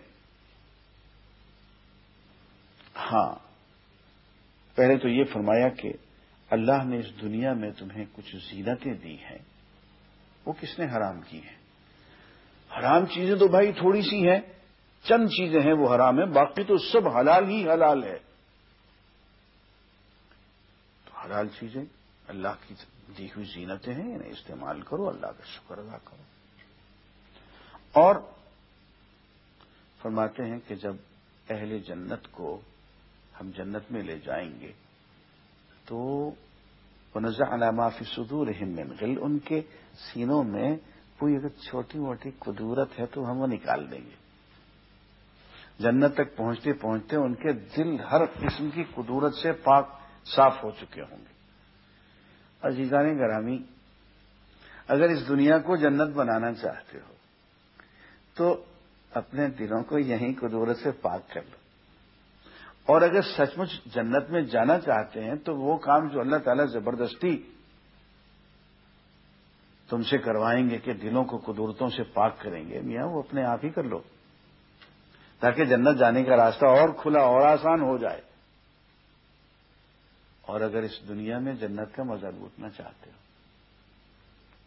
ہاں پہلے تو یہ فرمایا کہ اللہ نے اس دنیا میں تمہیں کچھ زینتیں دی ہیں۔ وہ کس نے حرام کی ہیں؟ حرام چیزیں تو بھائی تھوڑی سی ہیں، چند چیزیں ہیں وہ حرام ہیں، باقی تو سب حلال ہی حلال ہے۔ تو حلال چیزیں اللہ کی دی ہوئی زینتیں ہیں، انہیں استعمال کرو، اللہ کا شکر ادا کرو۔ اور فرماتے ہیں کہ جب اہل جنت کو ہم جنت میں لے جائیں گے، تو نظر علامہ فی صدور من غل، ان کے سینوں میں کوئی اگر چھوٹی موٹی قدورت ہے تو ہم وہ نکال دیں گے۔ جنت تک پہنچتے پہنچتے ان کے دل ہر قسم کی قدورت سے پاک، صاف ہو چکے ہوں گے۔ عزیزان گرامی، اگر اس دنیا کو جنت بنانا چاہتے ہو، تو اپنے دلوں کو یہیں قدورت سے پاک کر لو۔ اور اگر سچ مچ جنت میں جانا چاہتے ہیں، تو وہ کام جو اللہ تعالی زبردستی تم سے کروائیں گے کہ دلوں کو قدورتوں سے پاک کریں گے، میاں، وہ اپنے آپ ہی کر لو، تاکہ جنت جانے کا راستہ اور کھلا اور آسان ہو جائے۔ اور اگر اس دنیا میں جنت کا مزہ لوٹنا چاہتے ہو،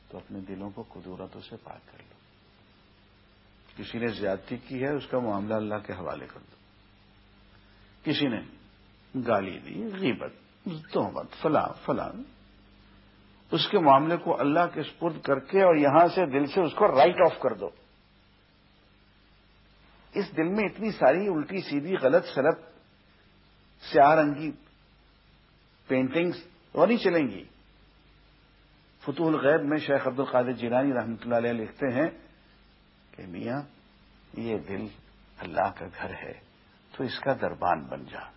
تو اپنے دلوں کو قدورتوں سے پاک کر لو۔ کسی نے زیادتی کی ہے، اس کا معاملہ اللہ کے حوالے کر دو۔ کسی نے گالی دی، غیبت، تہمت، فلاں فلاں۔ اس کے معاملے کو اللہ کے سپرد کر کے اور یہاں سے دل سے اس کو رائٹ آف کر دو۔ اس دل میں اتنی ساری الٹی سیدھی غلط سلط، سیاہ رنگی پینٹنگز وہ نہیں چلیں گی۔ فتح الغیب میں شیخ عبد القادر جیلانی رحمۃ اللہ علیہ لکھتے ہیں کہ میاں، یہ دل اللہ کا گھر ہے، تو اس کا دربان بن جا۔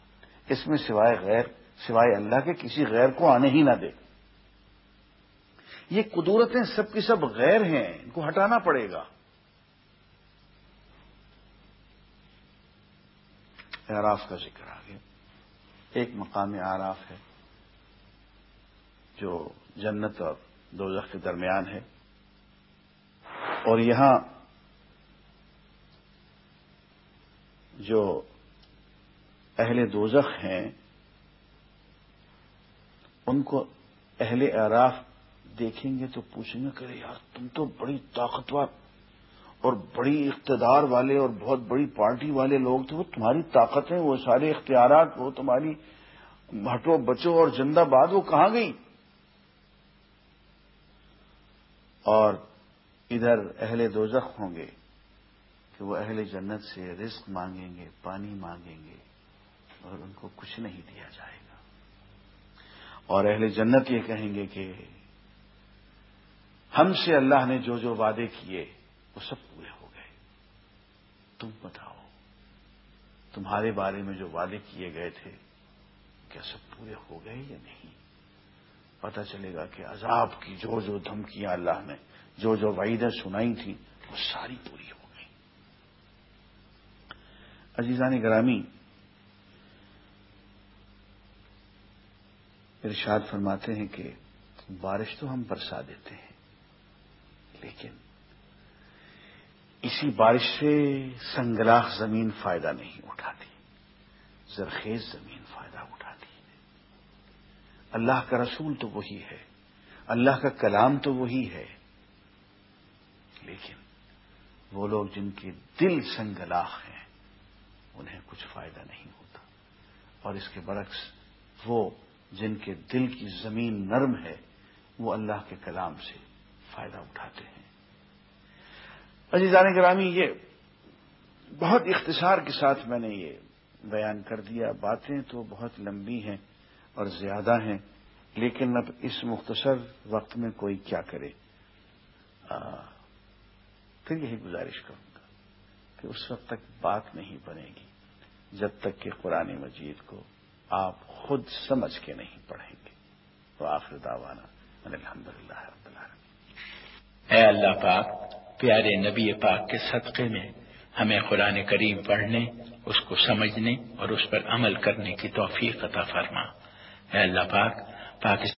اس میں سوائے غیر، سوائے اللہ کے کسی غیر کو آنے ہی نہ دے۔ یہ قدورتیں سب کی سب غیر ہیں، ان کو ہٹانا پڑے گا۔ اعراف کا ذکر آ ایک مقام آراف ہے۔ جو جنت اور دو کے درمیان ہے۔ اور یہاں جو اہل دوزخ ہیں، ان کو اہل اعراف دیکھیں گے تو پوچھیں گے کہ یار، تم تو بڑی طاقتور اور بڑی اقتدار والے اور بہت بڑی پارٹی والے لوگ تھے۔ وہ تمہاری طاقتیں وہ سارے اختیارات، وہ تمہاری ہٹو بچو اور زندہ باد، وہ کہاں گئی اور ادھر اہل دوزخ ہوں گے کہ وہ اہل جنت سے رزق مانگیں گے، پانی مانگیں گے اور ان کو کچھ نہیں دیا جائے گا۔ اور اہل جنت یہ کہیں گے کہ ہم سے اللہ نے جو جو وعدے کیے، وہ سب پورے ہو گئے۔ تم بتاؤ، تمہارے بارے میں جو وعدے کیے گئے تھے، کیا سب پورے ہو گئے یا نہیں؟ پتہ چلے گا کہ عذاب کی جو جو دھمکیاں اللہ نے، جو جو وعیدیں سنائی تھیں، وہ ساری پوری ہو گئی عزیزان گرامی، ارشاد فرماتے ہیں کہ بارش تو ہم برسا دیتے ہیں، لیکن اسی بارش سے سنگلاخ زمین فائدہ نہیں اٹھاتی، زرخیز زمین۔ اللہ کا رسول تو وہی ہے، اللہ کا کلام تو وہی ہے۔ لیکن وہ لوگ جن کے دل سنگلاخ ہیں، انہیں کچھ فائدہ نہیں ہوتا۔ اور اس کے برعکس وہ جن کے دل کی زمین نرم ہے، وہ اللہ کے کلام سے فائدہ اٹھاتے ہیں۔ عزیزان گرامی، یہ بہت اختصار کے ساتھ میں نے یہ بیان کر دیا۔ باتیں تو بہت لمبی ہیں۔ اور زیادہ ہیں، لیکن اب اس مختصر وقت میں کوئی کیا کرے؟ پھر یہی گزارش کروں گا کہ اس وقت تک بات نہیں بنے گی، جب تک کہ قرآن مجید کو آپ خود سمجھ کے نہیں پڑھیں گے۔ تو آخر داوانا الحمد للہ اے اللہ پاک، پیارے نبی پاک کے صدقے میں ہمیں قرآن کریم پڑھنے، اس کو سمجھنے اور اس پر عمل کرنے کی توفیق عطا فرما۔ اے اللہ پاک پاکستان